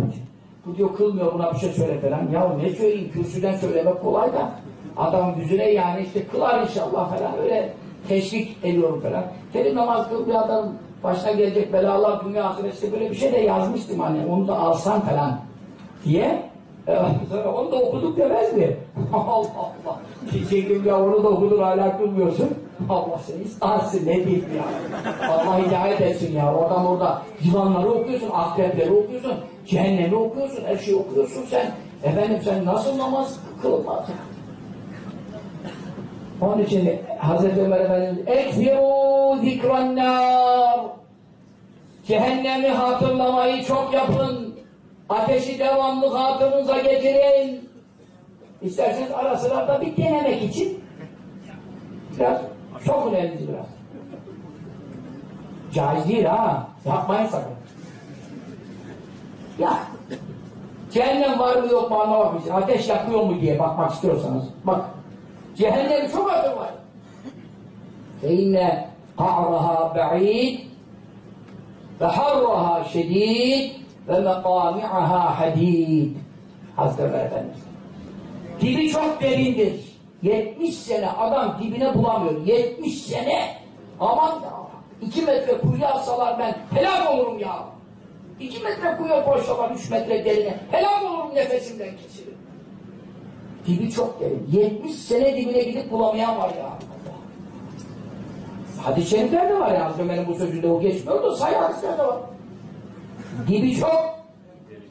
Bu diyor kılmıyor buna bir şey söyle falan. Ya ne söyleyeyim kürsüden söylemek kolay da adam yüzüne yani işte kılar inşallah falan öyle teşvik ediyorum falan. Senin namaz kıl bir adam başına gelecek belalar dünya ahirette böyle bir şey de yazmıştım hani onu da alsan falan diye. Evet, sonra onu da okuduk demez mi? Allah Allah. Diyecektim ya onu da okudun hala kılmıyorsun. Seni istersin ne diyeyim ya. Allah hidayet etsin ya. Oradan orada yılanları okuyorsun, akrepleri okuyorsun, cehennemi okuyorsun, her şeyi okuyorsun sen. Efendim sen nasıl namaz kılmaz? Onun için Hazreti Ömer Efendimiz ekfiru zikrannâr Cehennemi hatırlamayı çok yapın. Ateşi devamlı hatırınıza getirin. İsterseniz ara sıra da bir denemek için biraz sokun elinizi biraz. Caiz değil ha. Yapmayın sakın. Ya cehennem var mı yok mu anlamak için. Ateş yakıyor mu diye bakmak istiyorsanız. Bak. Cehennemi çok hatırlayın. فَاِنَّ قَعْرَهَا بَعِيدٍ فَحَرَّهَا شَد۪يدٍ وَمَقَامِعَهَا حَد۪يدٍ Hazreti Ömer Efendimiz. Dibi çok derindir. 70 sene adam dibine bulamıyor. 70 sene aman ya. 2 metre kuyuya atsalar ben helak olurum ya. 2 metre kuyuya koysalar 3 metre derine helak olurum nefesimden kesilir. Dibi çok derin. 70 sene dibine gidip bulamayan var ya. Hadis-i şeriflerde var ya. Ömer'in bu sözünde o geçmiyor da sayı hadislerde var. Dibi çok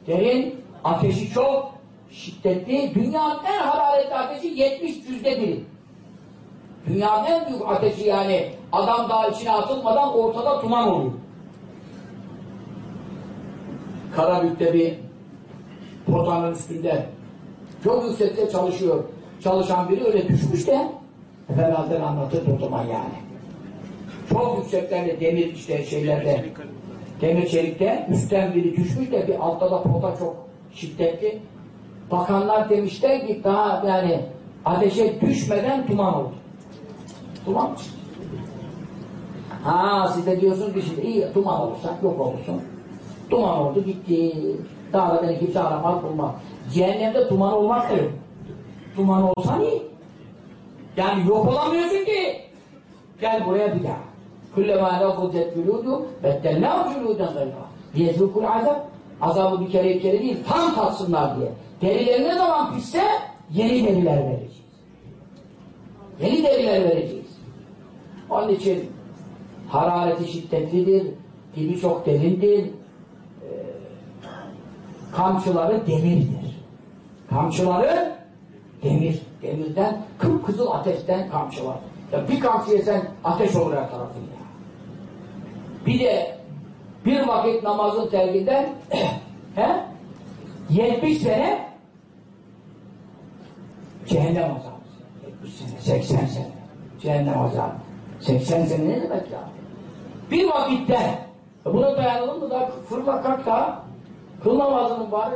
derin, ateşi çok şiddetli. Dünyanın en hararetli ateşi 70 yüzde biri. Dünyanın en büyük ateşi yani adam daha içine atılmadan ortada duman oluyor. Karabük'te bir potanın üstünde çok yüksekte çalışıyor. Çalışan biri öyle düşmüş de Efendi Hazretleri anlatır o zaman yani. Çok yükseklerde demir işte şeylerde demir çelikte üstten biri düşmüş de bir altta da pota çok şiddetli. Bakanlar demişler ki daha yani ateşe düşmeden duman oldu. Duman çıktı? Ha siz de diyorsunuz ki şimdi iyi duman olursa yok olursun. Duman oldu gitti. Daha da beni kimse aramaz bulmaz. Cehennemde duman olmaz da yok. Duman olsa iyi. Yani yok olamıyorsun ki. Gel buraya bir daha. Kullema lafuzet culudu beddelnâhu culûden gayra. Liyezrukul azab. Azabı bir kere iki kere değil, tam tatsınlar diye. Derileri ne zaman pisse yeni deriler vereceğiz. Yeni deriler vereceğiz. Onun için harareti şiddetlidir, dibi çok derindir, ee, kamçıları demirdir. Kamçıları demir, demirden, kıpkızıl ateşten kamçılar. Ya bir kamçı yesen ateş olur her tarafın ya. Bir de bir vakit namazın terkinden he, 70 sene cehennem azabı. 70 sene, 80 sene cehennem azabı. 80 sene ne demek ya? Bir vakitte e buna dayanalım mı da fırla kalk da kıl namazının bari.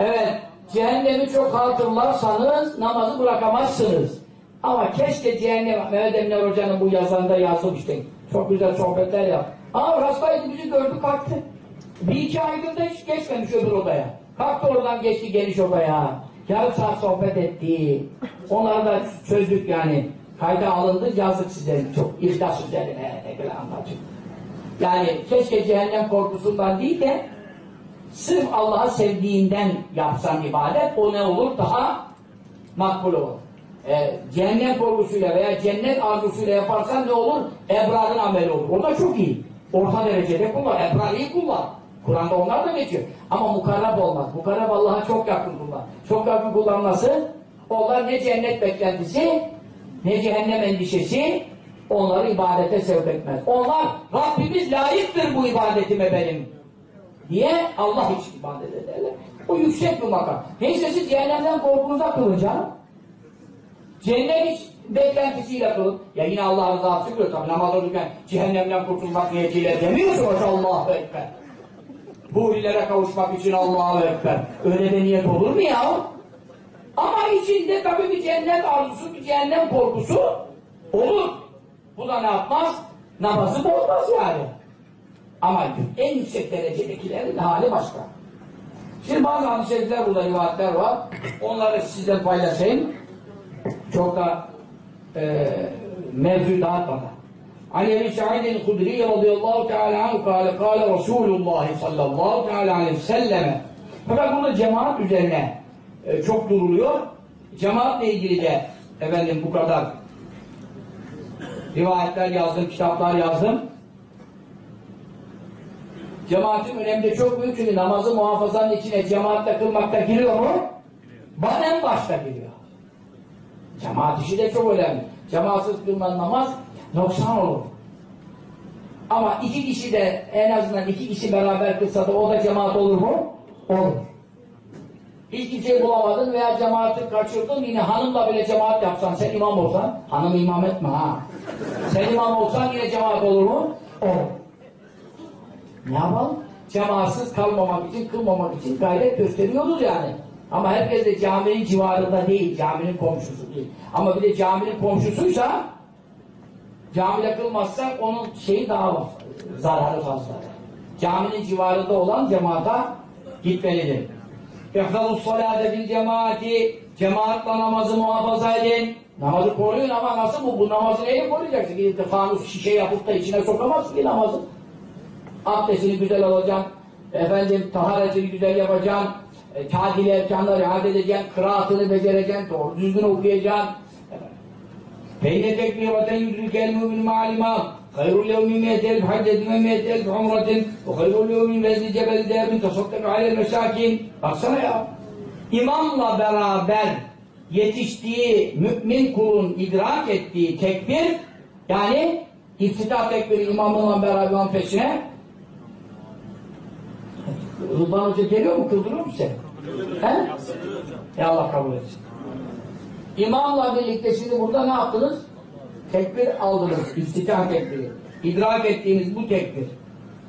Evet, cehennemi çok hatırlarsanız namazı bırakamazsınız. Ama keşke cehennem, Mehmet Emine Hoca'nın bu yazılarında yazdım işte. Çok güzel sohbetler yap. Ama hastaydı bizi gördü kalktı. Bir iki aydır da hiç geçmemiş öbür odaya. Kalktı oradan geçti geniş odaya. Yarım saat sohbet etti. Onları da çözdük yani. Kayda alındı yazdık size. Çok ihlas üzerine ne kadar anlatıyor. Yani keşke cehennem korkusundan değil de sırf Allah'a sevdiğinden yapsan ibadet o ne olur? Daha makbul olur. Ee, cehennem korkusuyla veya cennet arzusuyla yaparsan ne olur? Ebrarın ameli olur. O da çok iyi. Orta derecede kullan. Ebrar iyi kullan. Kur'an'da onlar da geçiyor. Ama mukarrab olmaz. Mukarrab Allah'a çok yakın kullan. Çok yakın kullanması onlar ne cennet beklentisi ne cehennem endişesi onları ibadete sevk etmez. Onlar Rabbimiz layıktır bu ibadetime benim diye Allah için ibadet ederler. O yüksek bir makam. Neyse siz cehennemden korkunuza kılacağım. Cennet beklentisiyle kılın. Ya yine Allah rızası çıkıyor tabi namaz olurken cehennemden kurtulmak niyetiyle demiyorsunuz Allahu Ekber. Bu illere kavuşmak için Allahu Ekber. Öyle de niyet olur mu ya? Ama içinde tabi bir cennet arzusu, bir cehennem korkusu olur. Bu da ne yapmaz? Namazı bozmaz yani. Ama en yüksek derecedekilerin hali başka. Şimdi bazı hadis-i şerifler burada rivayetler var. Onları sizden paylaşayım. Çok da e, mevzu dağıtmadan. عن ابي سعيد الخدري رضي الله تعالى عنه قال قال رسول الله صلى الله تعالى عليه وسلم Fakat burada cemaat üzerine e, çok duruluyor. Cemaatle ilgili de efendim bu kadar rivayetler yazdım, kitaplar yazdım. Cemaatin önemi de çok büyük çünkü namazı muhafazanın içine cemaatle kılmakta giriyor mu? Bana en başta giriyor. Cemaat işi de çok önemli. Cemaatsız kılınan namaz noksan olur. Ama iki kişi de en azından iki kişi beraber kılsa da o da cemaat olur mu? Olur. Hiç kimseyi bulamadın veya cemaati kaçırdın yine hanımla bile cemaat yapsan sen imam olsan hanım imam etme ha. Sen imam olsan yine cemaat olur mu? Olur. Ne yapalım? Cemaatsız kalmamak için, kılmamak için gayret gösteriyoruz yani. Ama herkes de caminin civarında değil, caminin komşusu değil. Ama bir de caminin komşusuysa camide kılmazsa onun şeyi daha zararı fazla. Caminin civarında olan cemaata gitmelidir. İhlalus salâde bil cemaati cemaatle namazı muhafaza edin. Namazı koruyun ama nasıl bu? Bu namazı neyle koruyacaksın? Gidip fanus şişe yapıp da içine sokamazsın ki namazı. Abdestini güzel alacaksın. Efendim taharetini güzel yapacaksın. E, tadil erkanları iade edeceksin. Kıraatını becereceksin. Doğru düzgün okuyacaksın. Beyne tekbiraten yudrikel mümin ma'al imam. خير اليوم مئة ألف حجة ومئة ألف عمرة وخير اليوم بذل جبل ذهب تصدق على المساكين Baksana ya. İmamla beraber yetiştiği mümin kulun idrak ettiği tekbir yani iftitah tekbiri imamla beraber imam peşine Rıdvan Hoca geliyor mu? Kıldırıyor mu seni? He? Ya Allah kabul etsin. İmamla birlikte şimdi burada ne yaptınız? Tekbir aldınız. İftitah tekbiri. İdrak ettiğiniz bu tekbir.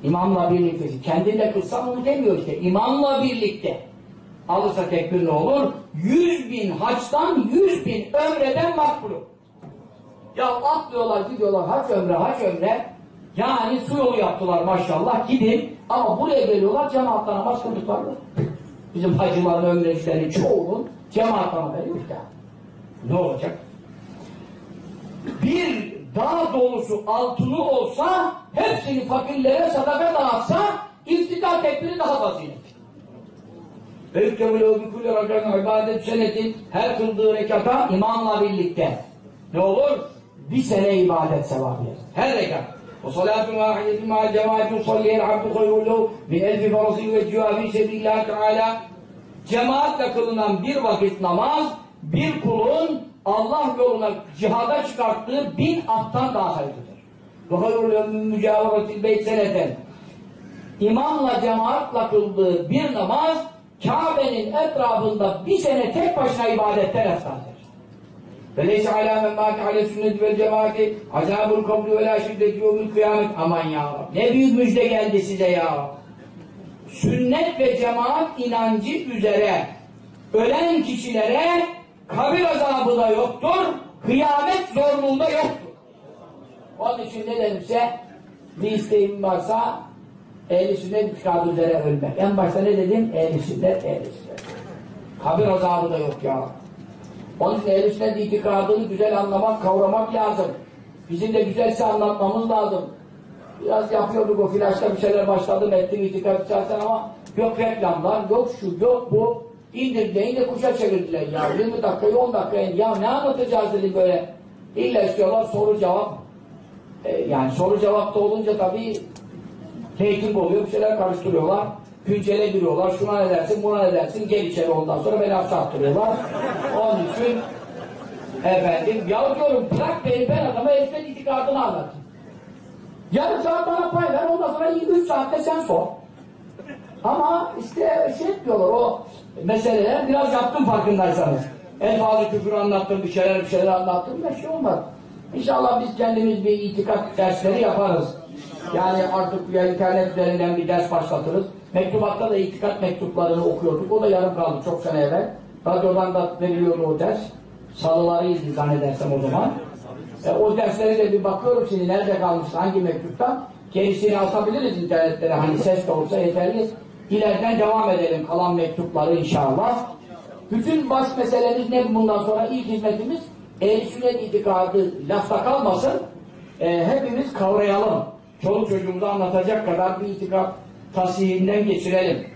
İmamla birlikte. Kendinle kılsan onu demiyor işte. İmamla birlikte. Alırsa tekbir ne olur? Yüz bin haçtan yüz bin ömreden makbulü. Ya atlıyorlar gidiyorlar haç ömre haç ömre. Yani su yolu yaptılar maşallah gidin. Ama buraya geliyorlar cemaatle namaz kıldıklarını. Bizim hacıların ömreçlerin çoğunun cemaatle haberi yok. Ne olacak? Bir dağ dolusu altını olsa hepsini fakirlere sadaka dağıtsa iftitah tekbiri daha fazilet. Ve yüktemülü bi kulli rakatın ibadet senetin her kıldığı rekata imamla birlikte ne olur? Bir sene ibadet sevabı yer. Her rekat. Ve salatun vahidetin ma'a cemaatin salliyen abdu hayrun lehu min elfi farası ve civabi sebillah teala Cemaatle kılınan bir vakit namaz bir kulun Allah yoluna cihada çıkarttığı bin attan daha hayırlıdır. Ve beyt seneten İmamla cemaatle kıldığı bir namaz Kabe'nin etrafında bir sene tek başına ibadetten eftaldir. Ve leyse alâ men mâki ale sünnet vel cemaati azâbul kabri ve lâ şiddeti yevmül kıyamet aman ya. Ne büyük müjde geldi size ya. Sünnet ve cemaat inancı üzere ölen kişilere kabir azabı da yoktur, kıyamet zorluğu da yoktur. Onun için ne dedimse bir isteğim varsa ehli sünnet itikadı üzere ölmek. En başta ne dedim? Ehli sünnet, ehli sünnet. Kabir azabı da yok ya. Onun için ehl sünnet itikadını güzel anlamak, kavramak lazım. Bizim de güzelse anlatmamız lazım. Biraz yapıyorduk o flaşta bir şeyler başladım ettim itikat içersen ama yok reklamlar, yok şu, yok bu. İndirdiler, yine kuşa çevirdiler ya. 20 dakikayı 10 dakikaya ya ne anlatacağız dedim böyle. İlla istiyorlar soru cevap. Ee, yani soru cevapta olunca tabii reyting oluyor, bir şeyler karıştırıyorlar. Güncele giriyorlar, şuna ne dersin, buna ne dersin, gel içeri ondan sonra beni hapse attırıyorlar. Onun için efendim, ya diyorum bırak beni ben adama herifin itikadını anlatayım. Yarım saat bana pay ver, ondan sonra 3 saatte sen sor. Ama işte şey yapıyorlar, o meseleler biraz yaptım farkındaysanız. En fazla küfür anlattım, bir şeyler bir şeyler anlattım da şey olmaz. İnşallah biz kendimiz bir itikat dersleri yaparız. Yani artık ya internet üzerinden bir ders başlatırız. Mektubatta da itikat mektuplarını okuyorduk. O da yarım kaldı çok sene evvel. Radyodan da veriliyordu o ders. Salılarıydı zannedersem o zaman. E, o derslere de bir bakıyorum şimdi nerede kalmış, hangi mektupta. Gerisini atabiliriz internetlere. Hani ses de olsa yeterli. İleriden devam edelim kalan mektupları inşallah. Bütün baş meselemiz ne bundan sonra? ilk hizmetimiz ehl sünnet itikadı lafta kalmasın. E, hepimiz kavrayalım. Çoluk çocuğumuza anlatacak kadar bir itikat tasihinden geçirelim.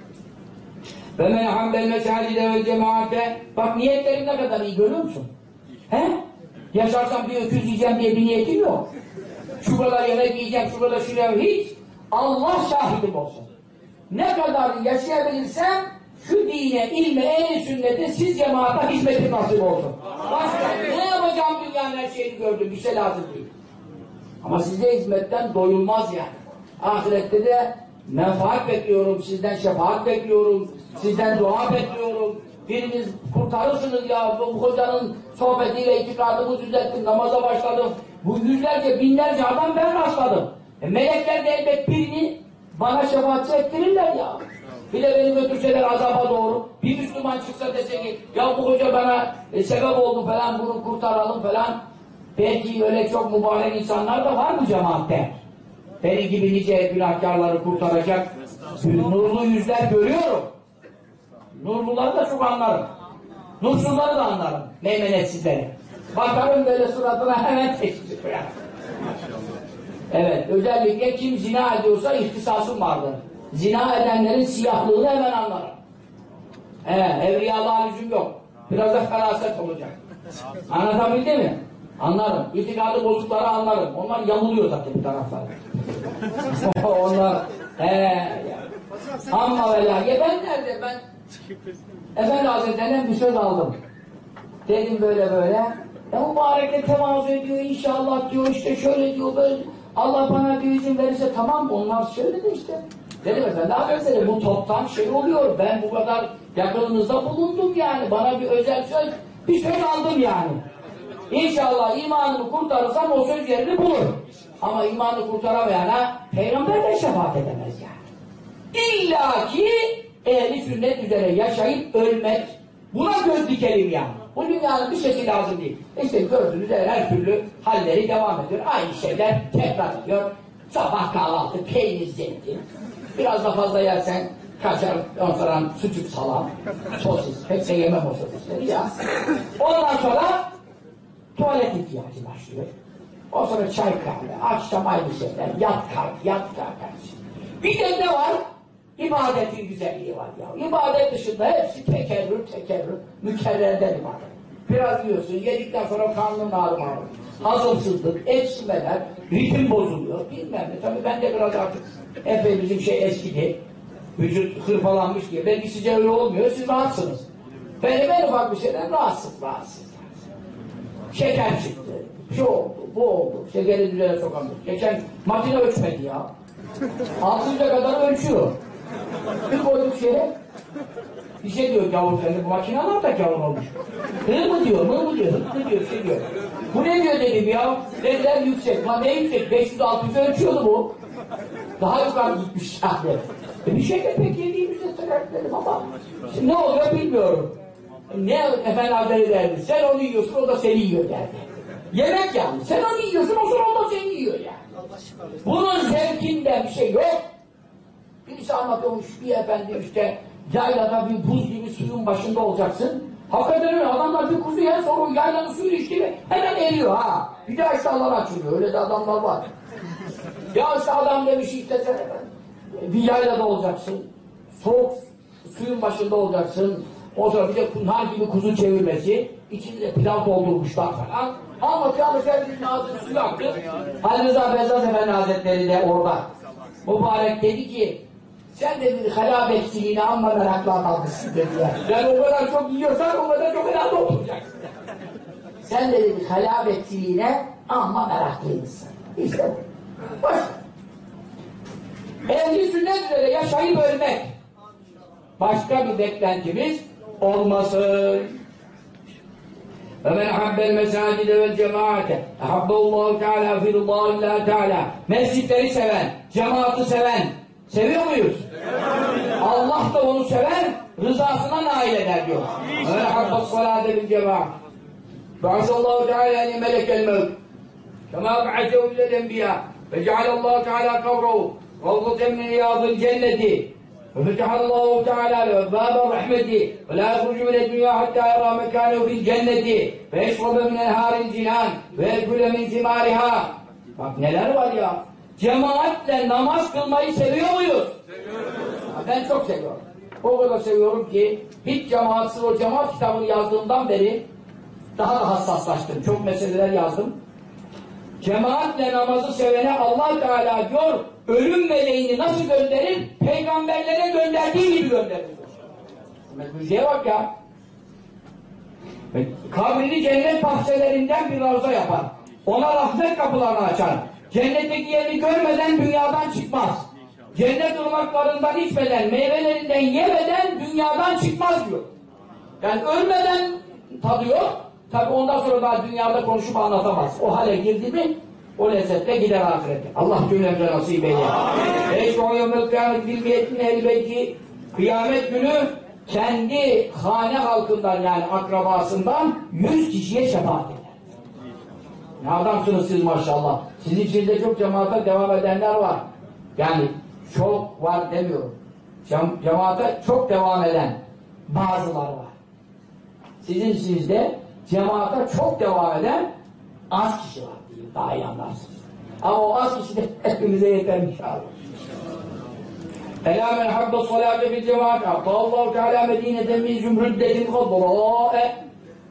Ve men hamdel mesacide ve cemaate bak niyetlerim ne kadar iyi görüyor musun? He? Yaşarsam bir öküz yiyeceğim diye bir niyetim yok. Şu kadar yemek yiyeceğim, şu kadar şuraya hiç. Allah şahidim olsun. Ne kadar yaşayabilirsem şu dine, ilme, ehli sünnete siz cemaate hizmetim nasip olsun. Başka ne yapacağım dünyanın her şeyini gördüm, bir şey lazım değil. Ama size hizmetten doyulmaz yani. Ahirette de menfaat bekliyorum, sizden şefaat bekliyorum, sizden dua bekliyorum. Biriniz kurtarırsınız ya, bu hocanın sohbetiyle itikadımı düzelttim, namaza başladım. Bu yüzlerce, binlerce adam ben rastladım. E, melekler de elbet birini bana şefaatçi ettirirler ya. Bir de beni götürseler azaba doğru. Bir Müslüman çıksa dese ki ya bu hoca bana e, sebep oldu falan bunu kurtaralım falan. Belki öyle çok mübarek insanlar da var bu cemaatte. Benim gibi nice günahkarları kurtaracak nurlu yüzler görüyorum. Nurluları da çok anlarım. Nursuzları da anlarım. Meymenetsizleri. Bakarım böyle suratına hemen koyar. Evet, özellikle kim zina ediyorsa ihtisasım vardır. Zina edenlerin siyahlığını hemen anlarım. He, evliyalığa lüzum yok. Biraz da feraset olacak. Anlatabildim mi? Anlarım. İtikadı bozukları anlarım. Onlar yamuluyor zaten bir tarafları. Onlar he ya. Amma ve. Ya ben nerede? Ben Efendi Hazretlerinden bir söz aldım. Dedim böyle böyle. Ya mübareke tevazu ediyor inşallah diyor işte şöyle diyor böyle. Allah bana bir izin verirse tamam onlar söyledi işte. Dedim efendi Hazretleri bu toptan şey oluyor. Ben bu kadar yakınınızda bulundum yani. Bana bir özel söz, bir söz aldım yani. İnşallah imanını kurtarırsam o söz yerini bulur. Ama imanını kurtaramayana peygamber de şefaat edemez yani. İlla ki ehli sünnet üzere yaşayıp ölmek. Buna göz dikelim yani. Bu dünyanın bir şeysi lazım değil. İşte gördüğünüz her türlü halleri devam ediyor. Aynı şeyler tekrar ediyor. Sabah kahvaltı, peynir zeytin. Biraz da fazla yersen kaçar, ondan sucuk salam, sosis. Pek de yemem o sosisleri ya. Ondan sonra tuvalet ihtiyacı başlıyor. O sonra çay kahve, akşam aynı şeyler, yat kalk, yat kalk. Bir de ne var? İbadetin güzelliği var ya. İbadet dışında hepsi tekerrür, tekerrür, mükerrerden ibadet. Biraz yiyorsun, yedikten sonra karnın ağrıyor. Hazımsızlık, eksilmeler, ritim bozuluyor, bilmem ne. Tabii ben de biraz artık epey bizim şey eskidi. Vücut hırpalanmış diye. Belki size öyle olmuyor, siz rahatsınız. Benim en ufak bir şeyden rahatsız, rahatsız. Şeker çıktı. Şu oldu, bu oldu. Şekeri düzene sokamıyoruz. Geçen makine ölçmedi ya. Altınca kadar ölçüyor. Bir koyduk şeye. Bir şey diyor gavur sende bu makineler da gavur olmuş. Hı mı diyor, mı mı diyor, hı diyor, şey diyor. Bu ne diyor dedim ya. Dediler yüksek. Lan ne yüksek? 500-600 ölçüyordu bu. Daha yukarı gitmiş yani. E bir şey de pek yediğimizde tekrar dedim ama şimdi ne oluyor bilmiyorum. Ne efendim haberi derdi. Sen onu yiyorsun, o da seni yiyor derdi. Yemek yani. Sen onu yiyorsun, o da seni yiyor yani. Bunun zevkinde bir şey yok. Birisi anlatıyormuş bir efendi işte yaylada bir buz gibi suyun başında olacaksın. Hakikaten öyle. Adamlar bir kuzu yer sonra yaylanın suyu içti mi hemen eriyor ha. Bir daha iştahlar açılıyor. Öyle de adamlar var. ya işte adam demiş işte sen bir yaylada olacaksın. Soğuk suyun başında olacaksın. O sonra bir de nar gibi kuzu çevirmesi. İçinde de pilav doldurmuşlar falan. Anlatıyor. Herkesin ağzını suyu aktı. Ali Rıza Bezzaz Efendi Hazretleri de orada. Mübarek dedi ki sen de dedi halabetçiliğine amma merakla kalmışsın dediler. Yani o kadar çok yiyorsan o kadar çok herhalde oturacaksın. Sen de dedi halabetçiliğine amma meraklıymışsın. İşte bu. Boş. Ehli sünnet üzere yaşayıp ölmek. Başka bir beklentimiz olmasın. وَمَنْ حَبَّ الْمَسَاجِدَ وَالْجَمَاعَةَ اَحَبَّ اللّٰهُ تَعَالَى فِي اللّٰهِ اللّٰهِ Teala. Mescitleri seven, cemaati seven, seviyor muyuz? Allah da onu sever, rızasına nail eder diyor. وَمَنْ حَبَّ الصَّلَاةَ بِالْجَمَاعَةِ بَعْثَ اللّٰهُ تَعَالَى لِمَلَكَ الْمَوْتِ كما بعثه إلى الأنبياء فجعل الله تعالى قبره روضة من رياض الجنة ففتح الله تعالى له باب رحمته ولا يخرج من الدنيا حتى يرى مكانه في الجنة فيشرب من انهار الجنان ويأكل من ثمارها Bak neler var ya. Cemaatle namaz kılmayı seviyor muyuz? Seviyoruz. Ben çok seviyorum. O kadar seviyorum ki hiç cemaatsiz o cemaat kitabını yazdığımdan beri daha da hassaslaştım. Çok meseleler yazdım. Cemaatle namazı sevene Allah Teala diyor, ölüm meleğini nasıl gönderir? Peygamberlere gönderdiği gibi gönderir. Müziğe bak ya. Kabrini cennet bahçelerinden bir ravza yapar. Ona rahmet kapılarını açar. Cennetteki yerini görmeden dünyadan çıkmaz. Cennet ırmaklarından içmeden, meyvelerinden yemeden dünyadan çıkmaz diyor. Yani ölmeden tadıyor, Tabi ondan sonra daha dünyada konuşup anlatamaz. O hale girdi mi o lezzetle gider ahirete. Allah cümlemize nasip eyle. Eşve o yevmel kıyamet bilmiyetin elbeti kıyamet günü kendi hane halkından yani akrabasından yüz kişiye şefaat eder. Ne adamsınız siz maşallah. Sizin içinde çok cemaate devam edenler var. Yani çok var demiyorum. Cem cemaate çok devam eden bazıları var. Sizin içinizde cemaate çok devam eden az kişi var diye daha iyi anlarsınız. Ama o az kişi de hepimize yeter inşallah. Ela men habbe salate bil cemaat Allahu Teala Medine'de min zümrüddetin kadrâe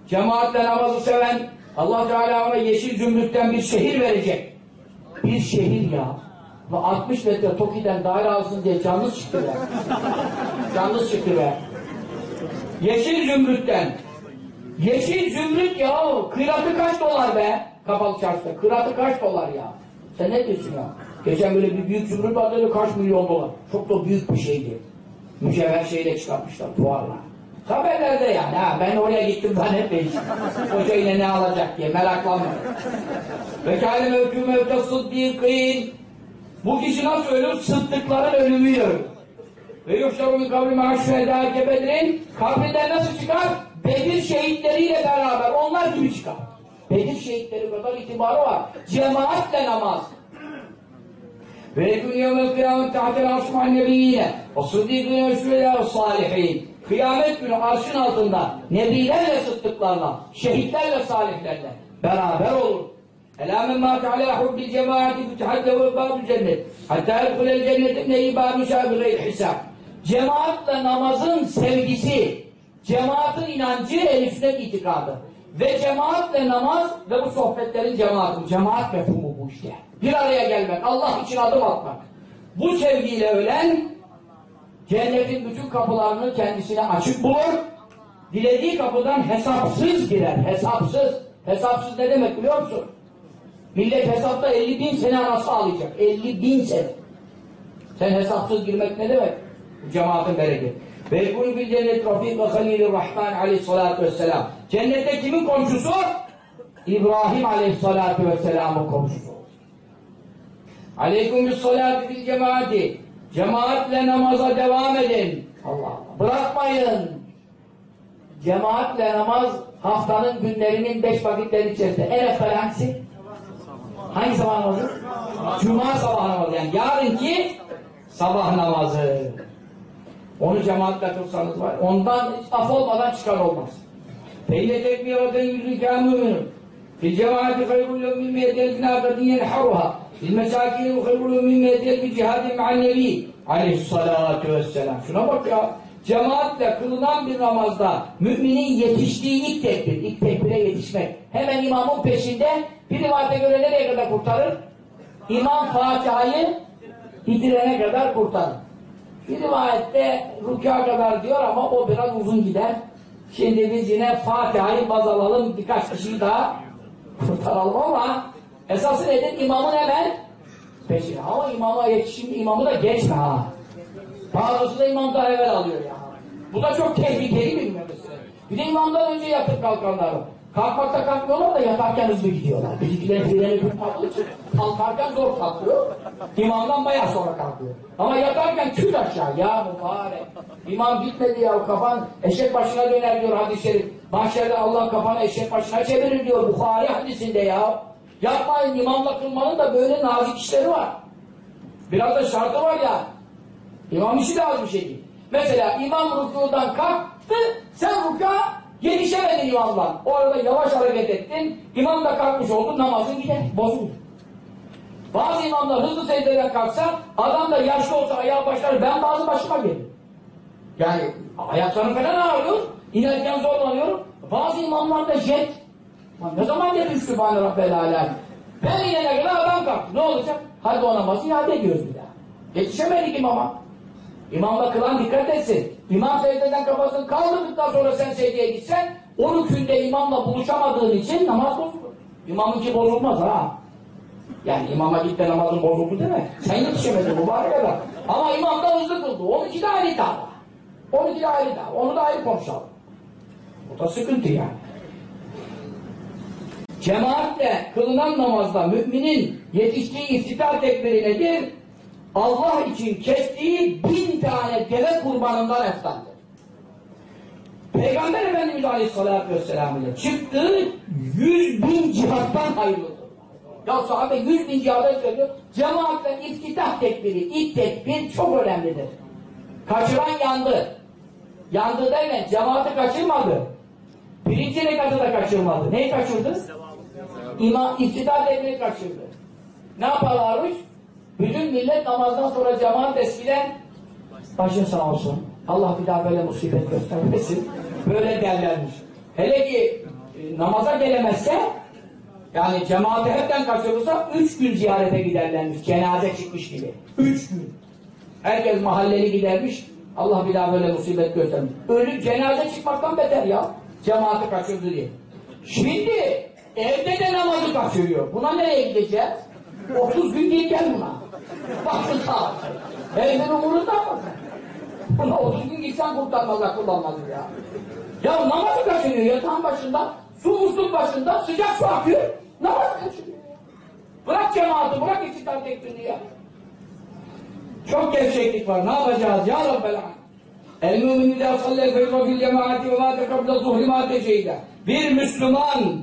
Cemaatle namazı seven Allah Teala ona yeşil zümrütten bir şehir verecek. Bir şehir ya. Ve 60 metre Toki'den daire alsın diye canlı çıktı be. canlı çıktı be. Yeşil zümrütten. Yeşil zümrüt ya. Kıyratı kaç dolar be? Kapalı çarşıda. Kıyratı kaç dolar ya? Sen ne diyorsun ya? Geçen böyle bir büyük zümrüt vardı kaç milyon dolar. Çok da büyük bir şeydi. Mücevher şeyle çıkartmışlar tuvarla. Haberlerde yani ha. Ben oraya gittim zannetmeyin. Hoca yine ne alacak diye meraklanmayın. Ve kâle mevkû mevte sıddîkîn. Bu kişi nasıl ölür? Sıddıkların ölümüyle ölür. Ve yuşşaru min kabri ma'şühedâ kebedrin kabrinden nasıl çıkar? Bedir şehitleriyle beraber onlar gibi çıkar. Bedir şehitleri kadar itibarı var. Cemaatle namaz. Ve yekûn yevmel kıyamet tahtel arşman nebiyyine ve sıddîkîne ve şühedâ ve salihin. Kıyamet günü arşın altında nebilerle sıddıklarla, şehitlerle salihlerle beraber olur. Elâ men mâte alâ hubbil cemaati fütühat lehu bâbül cennet. Hatta yedhulel cennetin neyi bâbü şâbireyl hisâb. Cemaatle namazın sevgisi, cemaatin inancı, el sünnet itikadı. Ve cemaatle namaz ve bu sohbetlerin cemaati. Cemaat mefhumu bu işte. Bir araya gelmek, Allah için adım atmak. Bu sevgiyle ölen cennetin bütün kapılarını kendisine açık bulur. Dilediği kapıdan hesapsız girer. Hesapsız. Hesapsız ne demek biliyor musun? Millet hesapta 50 bin sene arası alacak. 50 bin sene. Sen hesapsız girmek ne demek? Cemaatin bereketi. Ve yekûnü bil cennet rafîk ve halîl rahman aleyhissalâtu vesselâm. Cennette kimin komşusu? İbrahim aleyhissalâtu vesselâmın komşusu. Aleyküm bis salâti bil cemaati. Cemaatle namaza devam edin. Allah Allah. Bırakmayın. Cemaatle namaz haftanın günlerinin beş vakitleri içerisinde. En evvel hangisi? Hangi sabah namazı? Cuma sabah namazı. Yani yarınki sabah namazı. Onu cemaatle kılsanız var. Ondan af olmadan çıkar olmaz. Feyle tekbiraten yüzü kâmûmünün. Fil cemaati hayrullu mimmeyetel finâkatin yenharuha. Fil mesâkini hayrullu mimmeyetel bir cihadin ma'an nebi. Aleyhissalâtu vesselam. Şuna bak ya. Cemaatle kılınan bir namazda müminin yetiştiği ilk tekbir, ilk tekbire yetişmek. Hemen imamın peşinde bir rivayete göre nereye kadar kurtarır? İmam Fatiha'yı bitirene kadar kurtarır. Bir rivayette rükûa kadar diyor ama o biraz uzun gider. Şimdi biz yine Fatiha'yı baz alalım, birkaç kişiyi daha kurtaralım ama esası nedir? İmamın hemen peşine. Ama imama yetişim, imamı da geçme ha. Bazısı da imam daha evvel alıyor ya. Bu da çok tehlikeli bir mesele. Bir de imamdan önce yatıp kalkanlar var. Kalkmakta kalkmıyorlar da yatarken hızlı gidiyorlar. Bizimkiler freni tutmadığı için kalkarken zor kalkıyor. İmamdan bayağı sonra kalkıyor. Ama yatarken küt aşağı ya mübarek. İmam gitmedi ya kafan eşek başına döner diyor hadis-i şerif. Mahşerde Allah kafanı eşek başına çevirir diyor Bukhari hadisinde ya. Yapmayın imamla kılmanın da böyle nazik işleri var. Biraz da şartı var ya. İmam işi de az bir şey değil. Mesela imam rükudan kalktı, sen rüka yetişemedin imamla. O arada yavaş hareket ettin, imam da kalkmış oldu, namazın gider, bozulur. Bazı imamlar hızlı secdeden kalksa, adam da yaşlı olsa ayağa başlar, ben bazı başıma gelirim. Yani ayaklarım falan ağrıyor, inerken zorlanıyorum. Bazı imamlar da jet. Lan ne zaman dedi Sübhane Rabbel Alem? Ben inene kadar adam kalktı. Ne olacak? Hadi o namazı iade ediyoruz bir daha. Yetişemedik imama. İmamla kılan dikkat etsin. İmam secdeden kafasını kaldırdıktan sonra sen secdeye gitsen o rükünde imamla buluşamadığın için namaz bozulur. İmamınki bozulmaz ha. Yani imama git de namazın bozuldu deme. Sen yetişemedin mübarek adam. Ama imam da hızlı kıldı. Onunki de ayrı dava. Onunki de ayrı dava. Onu da ayrı konuşalım. Bu da sıkıntı yani. Cemaatle kılınan namazda müminin yetiştiği iftihar tekbiri nedir? Allah için kestiği bin tane deve kurbanından eftaldir. Peygamber Efendimiz Aleyhisselatü Vesselam ile çıktığı yüz bin cihattan hayırlıdır. Ya sahabe yüz bin cihada söylüyor. Cemaatle iftitah tekbiri, ilk tekbir çok önemlidir. Kaçıran yandı. Yandı derken cemaati kaçırmadı. Birinci rekatı da kaçırmadı. Neyi kaçırdı? İmam iftitah tekbiri kaçırdı. Ne yaparlarmış? Bütün millet namazdan sonra cemaat eskiden başın sağ olsun. Allah bir daha böyle musibet göstermesin. Böyle derlermiş. Hele ki e, namaza gelemezse Yani cemaati hepten kaçırılsa üç gün ziyarete giderlermiş. Cenaze çıkmış gibi. Üç gün. Herkes mahalleli gidermiş. Allah bir daha böyle musibet göstermiş. Ölü cenaze çıkmaktan beter ya. Cemaati kaçırdı diye. Şimdi evde de namazı kaçırıyor. Buna nereye gideceğiz? 30 gün git gel buna. Baktın sağ. Evin umurunda mı? Buna 30 gün gitsen kurtarmaz akıl almaz ya. Ya namazı kaçırıyor yatağın başında. Su musluk başında sıcak su akıyor. Namaz kaçırıyor. Bırak cemaati, bırak iktidar tekbiri ya. Çok gevşeklik var. Ne yapacağız ya Rabbel Alem? El mümin idâ sallâ feyza fil cemaati ve mâ tekabla zuhri teşeyyide. Bir Müslüman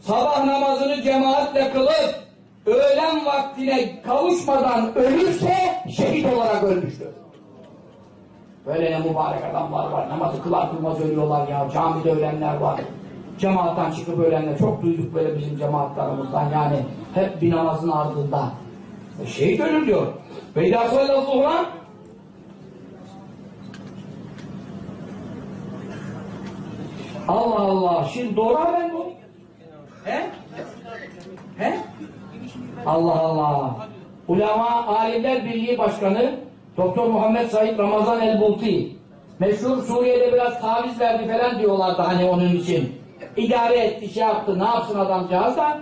sabah namazını cemaatle kılıp öğlen vaktine kavuşmadan ölürse şehit olarak ölmüştür. Böyle ne mübarek adamlar var. Namazı kılar kılmaz ölüyorlar ya. Camide ölenler var. Cemaattan çıkıp ölenler. Çok duyduk böyle bizim cemaatlarımızdan. Yani hep bir namazın ardında. E, Şehit ölür diyor. Ve idâ Allah Allah. Şimdi doğru haber bu. He? He? Allah Allah. Ulema Alimler Birliği Başkanı Doktor Muhammed Said Ramazan El-Bulti meşhur Suriye'de biraz taviz verdi falan diyorlardı hani onun için. İdare etti, şey yaptı, ne yapsın adamcağız da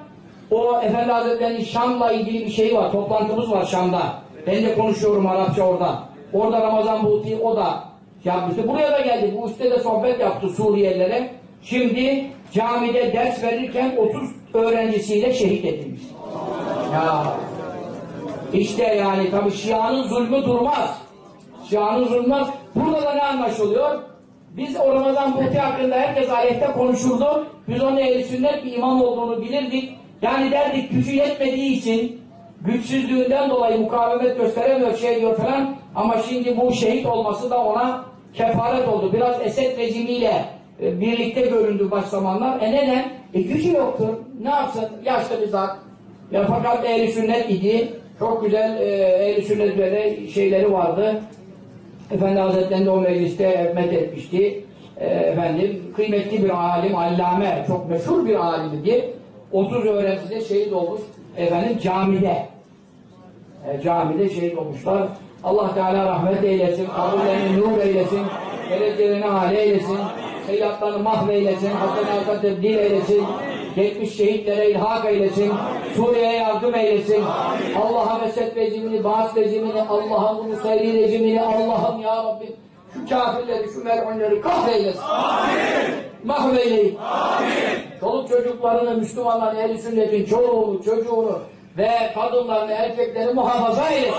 o Efendi Hazretleri'nin Şam'la ilgili bir şey var, toplantımız var Şam'da. Ben de konuşuyorum Arapça orada. Orada Ramazan Bulti o da yapmıştı. Buraya da geldi. Bu üstte de sohbet yaptı Suriyelilere. Şimdi camide ders verirken 30 öğrencisiyle şehit edilmiş. Ya işte yani tabi Şia'nın zulmü durmaz. Şia'nın zulmü durmaz. Burada da ne anlaşılıyor? Biz o Ramazan Buhti hakkında herkes aleyhte konuşurdu. Biz onun ehl sünnet bir imam olduğunu bilirdik. Yani derdik gücü yetmediği için güçsüzlüğünden dolayı mukavemet gösteremiyor şey diyor falan. Ama şimdi bu şehit olması da ona kefaret oldu. Biraz Esed rejimiyle e, birlikte göründü baş zamanlar. E neden? E gücü yoktur. Ne yapsın? Yaşlı bir zat. Ya fakat ehl sünnet idi. Çok güzel e, ehl sünnet üzerine şeyleri vardı. Efendi Hazretleri de o mecliste met etmişti. E, efendim kıymetli bir alim, allame, çok meşhur bir alimdi. 30 öğrencisi de şehit olmuş. Efendim camide. E, camide şehit olmuşlar. Allah Teala rahmet eylesin, kabullerini nur eylesin, derecelerini âli eylesin, seyyiatlarını mahveylesin, hasenata tebdil eylesin, geçmiş şehitlere ilhak eylesin, Suriye'ye yardım eylesin, Allah'a meset rejimini, Bağız rejimini, Allah'ın Nusayri rejimini, Allah'ım ya Rabbi, şu kafirleri, şu merhunları kahreylesin. Mahveyleyin. Çoluk çocuklarını, Müslümanların, ehl sünnetin çoğunu, çocuğunu ve kadınlarını, erkekleri muhafaza eylesin.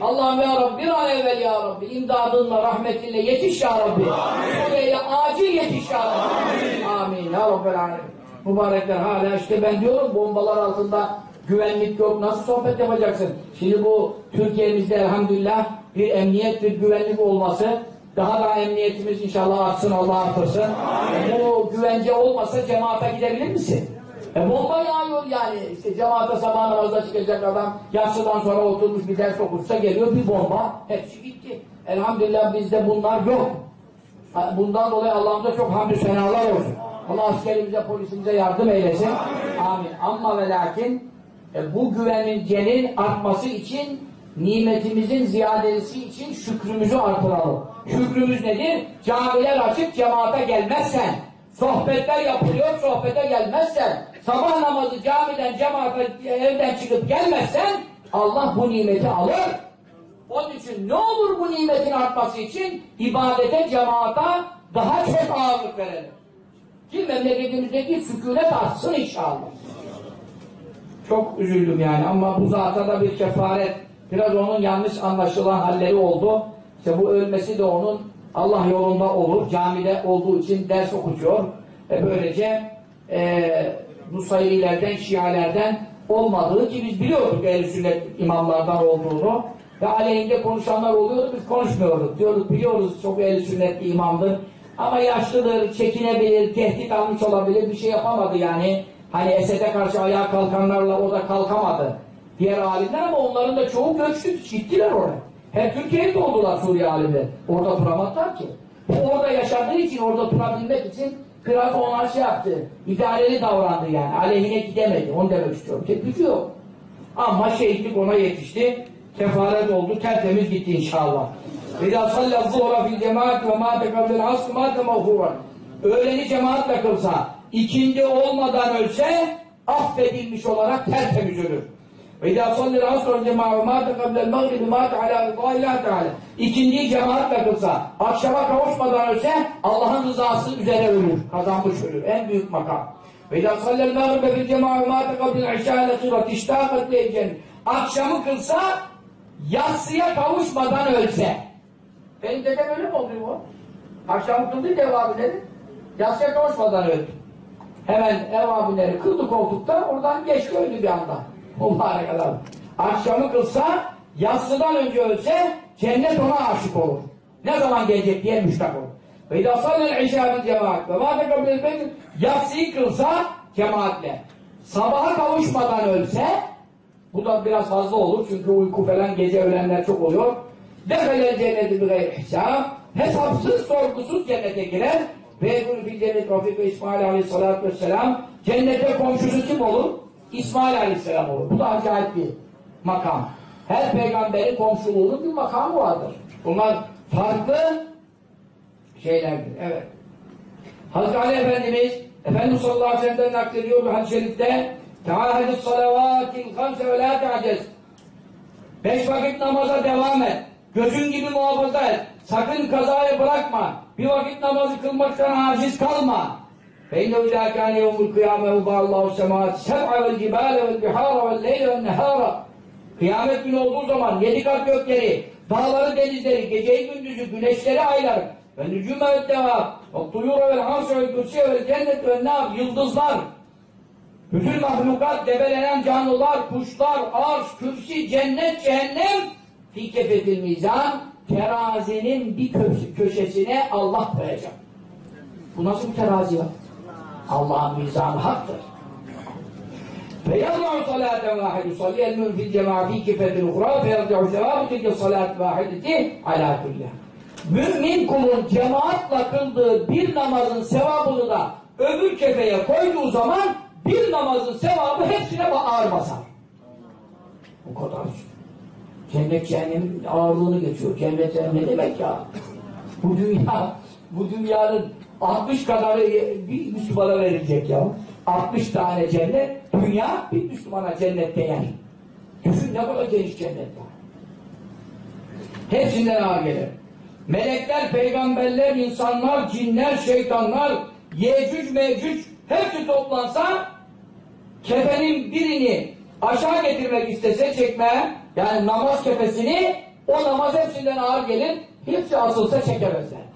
Allah'ım ya Rabbi bir an evvel ya Rabbi imdadınla, rahmetinle yetiş ya Rabbi. Suriye'ye acil yetiş ya Rabbi. Amin. Ya Rabbel Alemin. Mübarekler hala işte ben diyorum bombalar altında güvenlik yok. Nasıl sohbet yapacaksın? Şimdi bu Türkiye'mizde elhamdülillah bir emniyet, bir güvenlik olması daha da emniyetimiz inşallah artsın, Allah artırsın. Bu güvence olmasa cemaate gidebilir misin? E bomba yağıyor yani. İşte cemaate sabah namazda çıkacak adam yatsıdan sonra oturmuş bir ders okursa geliyor bir bomba. Hepsi gitti. Elhamdülillah bizde bunlar yok. Bundan dolayı Allah'ımıza çok hamdü senalar olsun. Allah askerimize, polisimize yardım eylesin. Amin. Ama ve lakin e, bu güvencenin artması için nimetimizin ziyadesi için şükrümüzü artıralım. Şükrümüz nedir? Camiler açık cemaate gelmezsen, sohbetler yapılıyor, sohbete gelmezsen, sabah namazı camiden, cemaate, evden çıkıp gelmezsen, Allah bu nimeti alır. Onun için ne olur bu nimetin artması için ibadete, cemaata daha çok ağırlık verelim. Ki memleketimizdeki sükunet artsın inşallah. Çok üzüldüm yani ama bu zata da bir kefaret. Biraz onun yanlış anlaşılan halleri oldu. İşte bu ölmesi de onun Allah yolunda olur. Camide olduğu için ders okutuyor. E böylece e, Nusayrilerden, Şialerden olmadığı ki biz biliyorduk ehl sünnet imamlardan olduğunu ve aleyhinde konuşanlar oluyordu biz konuşmuyorduk. Diyorduk biliyoruz çok ehl sünnet bir imamdır. Ama yaşlıdır, çekinebilir, tehdit almış olabilir, bir şey yapamadı yani. Hani Esed'e karşı ayağa kalkanlarla o da kalkamadı. Diğer alimler ama onların da çoğu göçtü, gittiler oraya. Her Türkiye'yi doldular Suriye alimleri. Orada duramadılar ki. Bu orada yaşadığı için, orada durabilmek için biraz ona şey yaptı. İdareli davrandı yani. Aleyhine gidemedi. Onu demek istiyorum. Tek yok. Ama şehitlik ona yetişti. Kefaret oldu. Tertemiz gitti inşallah. Sallâ zuhra fil cemaat ve mâ tekabdel asr mâ temâhûran. Öğleni cemaatle kılsa, ikindi olmadan ölse, affedilmiş olarak tertemiz ölür. Sallâ asr cemaat ve mâ tekabdel mağribi mâ teâlâ rıdâ ilâh teâlâ. İkindiyi cemaatle kılsa, akşama kavuşmadan ölse, Allah'ın rızası üzere ölür. Kazanmış ölür. En büyük makam. Sallâ mağribe fil cemaat ve mâ tekabdel işâ lekîrat iştâkat leycen. Akşamı kılsa, yatsıya kavuşmadan ölse. Benim dedem öyle mi oluyor bu? Akşam kıldı ev abileri. Yatsıya kavuşmadan öldü. Hemen ev abileri kıldı koltukta oradan geçti öldü bir anda. Mübarek adam. Akşamı kılsa yatsıdan önce ölse cennet ona aşık olur. Ne zaman gelecek diye müştak olur. Ve idâ sallel işâ bil cemaat ve tekabbil bedir yatsıyı kılsa cemaatle. Sabaha kavuşmadan ölse bu da biraz fazla olur çünkü uyku falan gece ölenler çok oluyor. Defelel cenneti bir gayri hesap. Hesapsız sorgusuz cennete girer. Ve yekûnü fil cennet Rafik ve İsmail aleyhissalatü vesselam. Cennette komşusu kim olur? İsmail aleyhisselam olur. Bu da acayip bir makam. Her peygamberin komşuluğunun bir makamı vardır. Bunlar farklı şeylerdir. Evet. Hazreti Ali Efendimiz Efendimiz sallallahu aleyhi ve sellem'den naklediyor bir hadis-i şerifte Teâhedis salavatil hamse ve la te'acez Beş vakit namaza devam et. Gözün gibi muhafaza et. Sakın kazaya bırakma. Bir vakit namazı kılmaktan aciz kalma. فَاِنَّهُ اِذَا كَانَ يَوْمُ الْقِيَامَ وَبَعَ اللّٰهُ السَّمَاءَةِ سَبْعَ وَالْجِبَالَ وَالْبِحَارَ وَالْلَيْلَ وَالنَّهَارَ Kıyamet günü olduğu zaman yedi kat gökleri, dağları, denizleri, geceyi, gündüzü, güneşleri, ayları ve nücume ve deva ve tuyura ve hamse ve kürsiye ve cennet ve nar, yıldızlar, bütün mahlukat, debelenen canlılar, kuşlar, arş, kürsi, cennet, cehennem fi kefetil mizan terazinin bir kö- köşesine Allah koyacak. Bu nasıl bir terazi var? Allah'ın mizanı haktır. فيضع صلاة واحد يصلي المؤمن في الجماعة في كفة أخرى فيرجع ثواب تلك الصلاة واحدة على كلها. Mümin kulun cemaatle kıldığı bir namazın sevabını da öbür kefeye koyduğu zaman bir namazın sevabı hepsine ağır basar. O kadar. Cennet cehennemin ağırlığını geçiyor. Cennet cehennem ne demek ya? Bu dünya, bu dünyanın 60 kadarı bir Müslümana verilecek ya. 60 tane cennet, dünya bir Müslümana cennette yer. Düşün ne kadar geniş cennet var. Hepsinden ağır gelir. Melekler, peygamberler, insanlar, cinler, şeytanlar, yecüc, mecüc hepsi toplansa kefenin birini aşağı getirmek istese çekme, yani namaz kefesini o namaz hepsinden ağır gelir, hepsi asılsa çekemezler.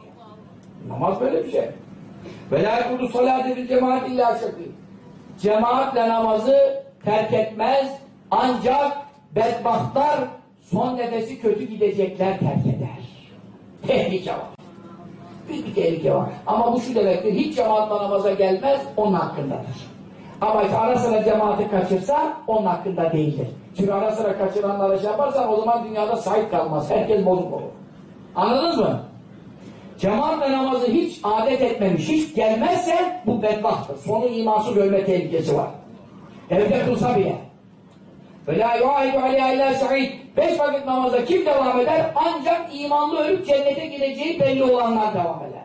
Namaz böyle bir şey. Yekudu salâde bil cemaat illa şakî. Cemaatle namazı terk etmez, ancak bedbahtlar son nefesi kötü gidecekler terk eder. Tehlike var. Büyük bir tehlike var. Ama bu şu demektir, hiç cemaatle namaza gelmez, onun hakkındadır. Ama işte ara sıra cemaati kaçırsa, onun hakkında değildir. Çünkü ara sıra kaçıranlara şey yaparsan, o zaman dünyada sahip kalmaz. Herkes bozuk olur. Anladınız mı? Cemaatle namazı hiç adet etmemiş, hiç gelmezse bu bedbahttır. Sonu imansız ölme tehlikesi var. Evde kılsa bile. La yuahidu aleyha illa sa'id. Beş vakit namaza kim devam eder? Ancak imanlı ölüp cennete gideceği belli olanlar devam eder.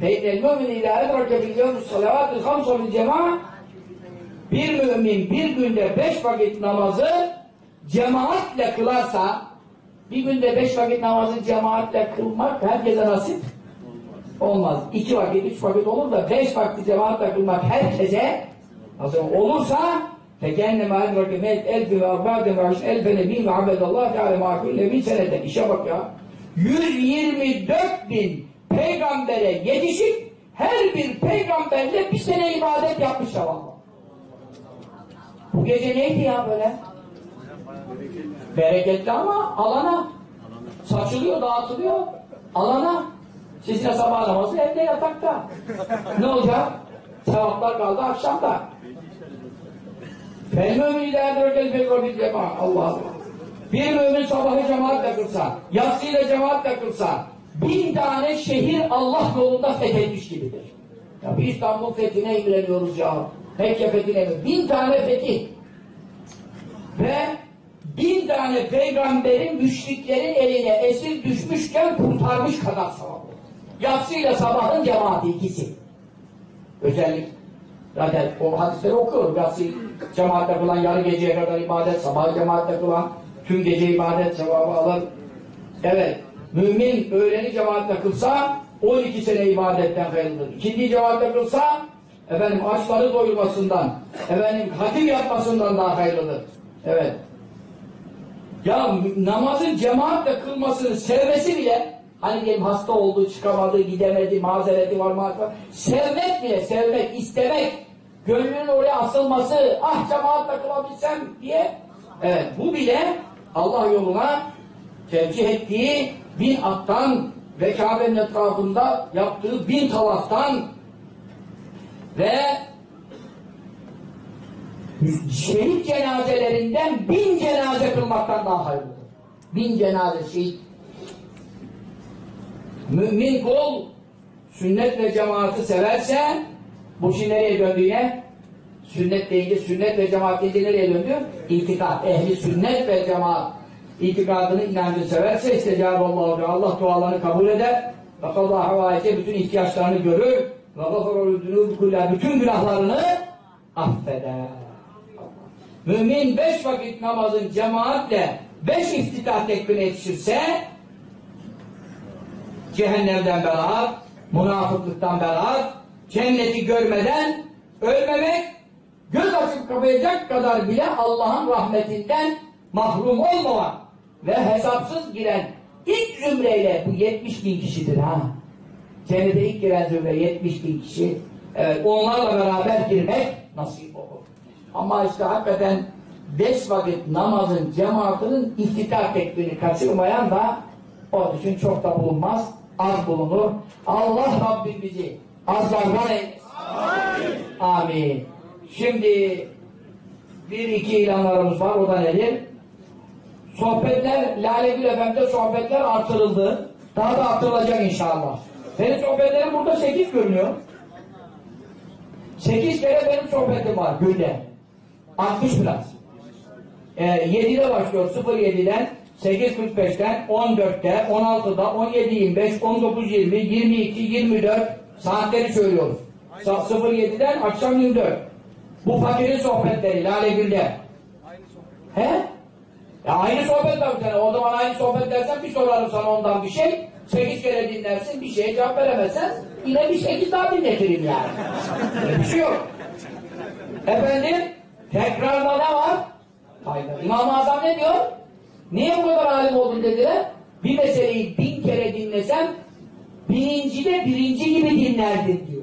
İla edrake bil yevmus salavatil hamsa bil cema'a bir mümin bir günde beş vakit namazı cemaatle kılarsa bir günde beş vakit namazı cemaatle kılmak herkese nasip olmaz. İki vakit, üç vakit olur da beş vakit cemaatle kılmak herkese nasıl olursa فَكَنَّ مَا اَدْرَكَ مَيْتْ اَلْفِ وَاَرْبَعْدَ وَعَشْ اَلْفَ نَب۪ي وَعَبَدَ اللّٰهِ تَعَلَى مَا كُلَّ bin seneden. İşe bak ya. 124 bin peygambere yetişip her bir peygamberle bir sene ibadet yapmışlar Allah. Bu gece neydi ya böyle? Bereketli ama alana. Saçılıyor, dağıtılıyor. Alana. Siz de sabah namazı evde yatakta. ne olacak? Sevaplar kaldı akşamda. Fel mümin ilerlerken fekor bil cemaat. Allah. Bir mümin sabahı cemaatle kılsa, yatsıyla cemaatle kılsa, bin tane şehir Allah yolunda fethetmiş gibidir. Ya bir İstanbul fethine imreniyoruz ya. Mekke fethine? Bin tane fetih. Ve bin tane peygamberin müşriklerin eline esir düşmüşken kurtarmış kadar sevap. Yatsıyla sabahın cemaati ikisi. Özellik. Zaten o hadisleri okuyorum. Yatsı cemaatle kılan yarı geceye kadar ibadet, sabah cemaatle kılan tüm gece ibadet sevabı alır. Evet. Mümin öğleni cemaatle kılsa 12 sene ibadetten hayırlıdır. İkinci cemaatle kılsa efendim açları doyurmasından, efendim hatim yapmasından daha hayırlıdır. Evet. Ya namazın cemaatle kılmasını sevmesi bile hani diyelim hasta oldu, çıkamadı, gidemedi, mazereti var, mazereti var. Sevmek bile, sevmek, istemek, gönlünün oraya asılması, ah cemaatle kılabilsem diye evet bu bile Allah yoluna tercih ettiği bin attan ve Kabe'nin etrafında yaptığı bin tavaftan ve şehit cenazelerinden bin cenaze kılmaktan daha hayırlıdır. Bin cenaze şehit. Mümin kul sünnet ve cemaati severse bu şimdi nereye döndü yine? Sünnet deyince sünnet ve cemaat deyince nereye döndü? İtikat. Ehli sünnet ve cemaat itikadını, inancını severse istecab Allah'a Allah dualarını kabul eder. Fakat Allah havayete bütün ihtiyaçlarını görür. Ve gafurul bütün günahlarını affeder. Mümin beş vakit namazın cemaatle beş iftitah tekbirine yetişirse cehennemden beraat, münafıklıktan beraat, cenneti görmeden ölmemek, göz açıp kapayacak kadar bile Allah'ın rahmetinden mahrum olmamak ve hesapsız giren ilk zümreyle bu 70 bin kişidir ha. Cennete ilk giren zümre 70 bin kişi. Evet, onlarla beraber girmek nasip olur. Ama işte hakikaten beş vakit namazın cemaatinin iftitah tekbirini kaçırmayan da o için çok da bulunmaz, az bulunur. Allah Rabbim bizi azlardan eylesin. Amin. Amin. Şimdi bir iki ilanlarımız var, o da nedir? Sohbetler, Lale Gül Efendi'de sohbetler artırıldı. Daha da artırılacak inşallah. Benim sohbetlerim burada sekiz görünüyor. Sekiz kere benim sohbetim var günde. 60 biraz. Ee, 7'de başlıyor 07'den 8.45'ten 14'te 16'da 17.25 19.20 22 24 saatleri söylüyoruz. 07'den akşam 24. Bu fakirin sohbetleri Lale Gül'de. He? Ya aynı sohbet tabii sana. O zaman aynı sohbet dersen bir sorarım sana ondan bir şey. Sekiz kere dinlersin, bir şeye cevap veremezsen yine bir sekiz daha dinletirim yani. Bir şey yok. Efendim, tekrarda ne var? Fayda. İmam-ı Azam ne diyor? Niye bu kadar alim oldun dediler? Bir meseleyi bin kere dinlesem birincide birinci gibi dinlerdin diyor.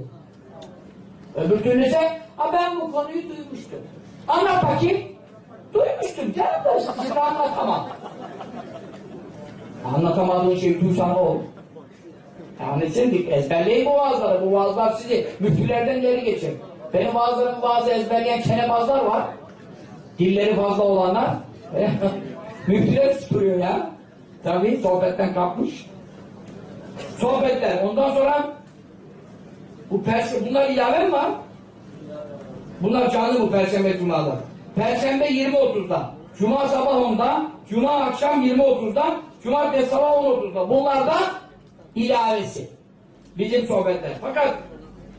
Öbür türlü ha ben bu konuyu duymuştum. Anlat bakayım. Duymuştum canım da size anlatamam. Anlatamadığın şeyi duysan olur? Yani şimdi ezberleyin bu vaazları. Bu vaazlar sizi müftülerden ileri geçer. Benim vaazlarımı bazı ezberleyen kenebazlar var. Dilleri fazla olanlar. Müftüler süpürüyor ya. Tabii sohbetten kapmış. Sohbetler. Ondan sonra bu perşembe, bunlar ilave mi var? Bunlar canlı bu perşembe cumalar. Perşembe 20.30'da. Cuma sabah 10'da. Cuma akşam 20.30'da. Cumartesi sabah 10.30'da. Bunlar da ilavesi. Bizim sohbetler. Fakat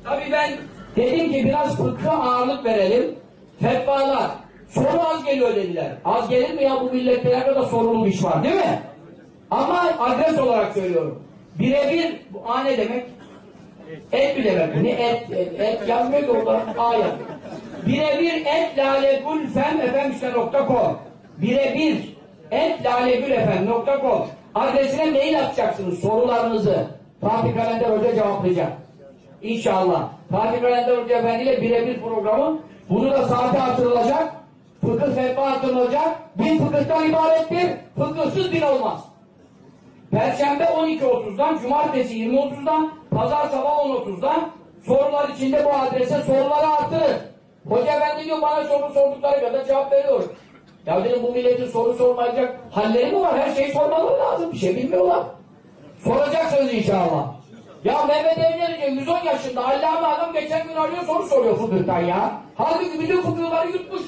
tabii ben dedim ki biraz fıkha ağırlık verelim. Fetvalar. Soru az geliyor dediler. Az gelir mi ya bu millette ne kadar sorulur iş var değil mi? Ama adres olarak söylüyorum. Birebir, bu A ne demek? Et mi demek? Ne et? Et, et yazmıyor ki orada. A yazıyor. Birebir et lalegülfem efendim.com Birebir et lalegülefem.com Adresine mail atacaksınız sorularınızı. Fatih Kalender Hoca cevaplayacak. İnşallah. Fatih Kalender Hoca Efendi ile birebir programı bunu da saate artırılacak. Fıkıh fetva artırılacak. Bin fıkıhtan ibarettir. Fıkıhsız din olmaz. Perşembe 12.30'dan, Cumartesi 20.30'dan, Pazar sabah 10.30'dan sorular içinde bu adrese soruları artırın. Hoca efendi diyor bana soru sordukları kadar cevap veriyor. Ya dedim bu milletin soru sormayacak halleri mi var? Her şeyi sormaları lazım. Bir şey bilmiyorlar. Soracaksınız inşallah. Ya Mehmet Evlerince 110 yaşında allame adam geçen gün arıyor soru soruyor fıkıhtan ya. Halbuki bütün fıkıhları yutmuş.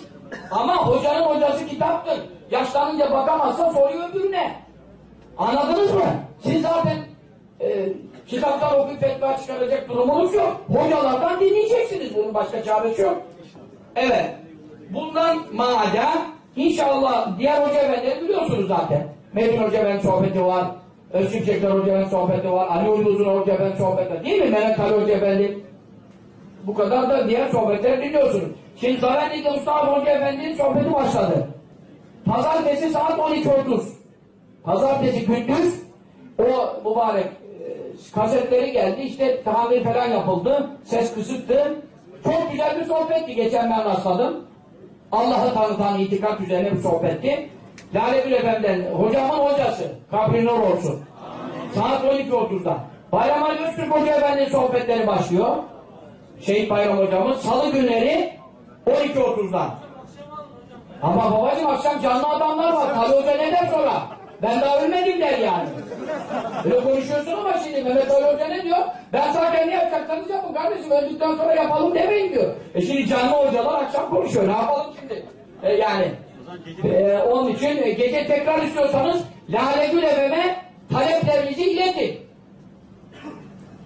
Ama hocanın hocası kitaptır. Yaşlanınca bakamazsa soruyor öbürüne. Anladınız mı? Siz zaten e, kitaptan okuyup fetva çıkaracak durumunuz yok. Hocalardan dinleyeceksiniz. Bunun başka çaresi yok. Evet. Bundan maada inşallah diğer hoca efendileri biliyorsunuz zaten. Metin Hoca Efendi sohbeti var. Öztürk Şeker Hoca Efendi sohbeti var. Ali Uyduzun Hoca Efendi sohbeti var. Değil mi? Mehmet Ali Hoca Efendi. Bu kadar da diğer sohbetleri dinliyorsunuz. Şimdi Zavenlik'te Mustafa Hoca Efendi'nin sohbeti başladı. Pazartesi saat 12.30. Pazartesi gündüz o mübarek e, kasetleri geldi. İşte tamir falan yapıldı. Ses kısıktı. Çok güzel bir sohbetti. Geçen ben rastladım. Allah'ı tanıtan itikat üzerine bir sohbetti. Lale Gül Efendi'den hocamın hocası. Kabri nur olsun. Saat 12.30'da. Bayram Ali Öztürk Hoca Efendi'nin sohbetleri başlıyor. Şehit Bayram hocamız. Salı günleri 12.30'da. Ama babacığım akşam canlı adamlar var. Tabi Hoca ne der sonra? Ben daha ölmedim der yani. Öyle konuşuyorsun ama şimdi Mehmet Ali Hoca ne diyor? Ben zaten ne yapacaksanız yapın kardeşim öldükten sonra yapalım demeyin diyor. E şimdi canlı hocalar akşam konuşuyor. Ne yapalım şimdi? E yani e, onun için e, gece tekrar istiyorsanız Lale Gül Efem'e taleplerinizi iletin.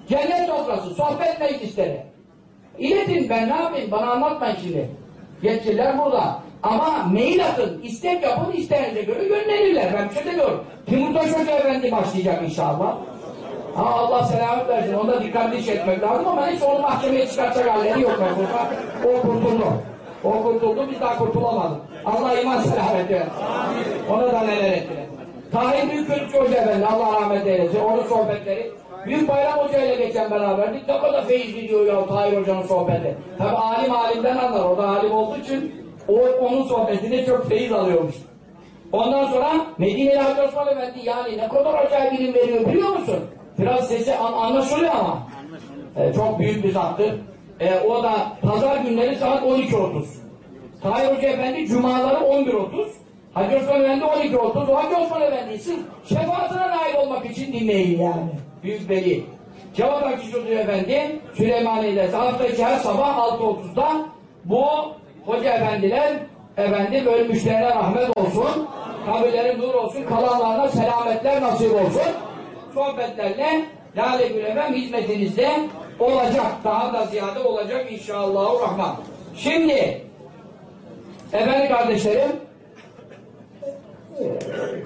Cennet sofrası, sohbet meclisleri. İletin ben ne yapayım bana anlatmayın şimdi. Yetkililer burada. Ama mail atın, istek yapın, isteğinize göre gönderirler. Ben bir şey demiyorum. Timurtaş Hoca Efendi başlayacak inşallah. Ha, Allah selamet versin. Onda dikkatli iş etmek lazım ama neyse onu mahkemeye çıkartacak halleri yok. O kurtuldu. O kurtuldu, biz daha kurtulamadık. Allah iman selamet versin. Ona da neler ettiler. Tahir Büyükölükçü Hoca Efendi, Allah rahmet eylesin. Onun sohbetleri. Büyük Bayram Hoca ile geçen beraberdik. Ne kadar feyizli diyor ya Tahir Hoca'nın sohbeti. Tabi alim alimden anlar. O da alim olduğu için o, onun sohbetinde çok feyiz alıyormuş. Ondan sonra Medine'li Hacı Osman Efendi yani ne kadar acayip ilim veriyor biliyor musun? Biraz sesi an anlaşılıyor ama. Ee, çok büyük bir zattır. Ee, o da pazar günleri saat 12.30. Tahir Hoca Efendi cumaları 11.30. Hacı Osman Efendi 12.30. O Hacı Osman Efendi sırf şefaatine nail olmak için dinleyin yani. Büyük veli. Cevat Akçıcı Efendi Süleymaniye'de hafta içi her sabah 6.30'da bu hoca efendiler efendim ölmüşlerine rahmet olsun. Kabirleri nur olsun. Kalanlarına selametler nasip olsun. Sohbetlerle Lale Gül Efem hizmetinizde olacak. Daha da ziyade olacak inşallahurrahman. Şimdi efendim kardeşlerim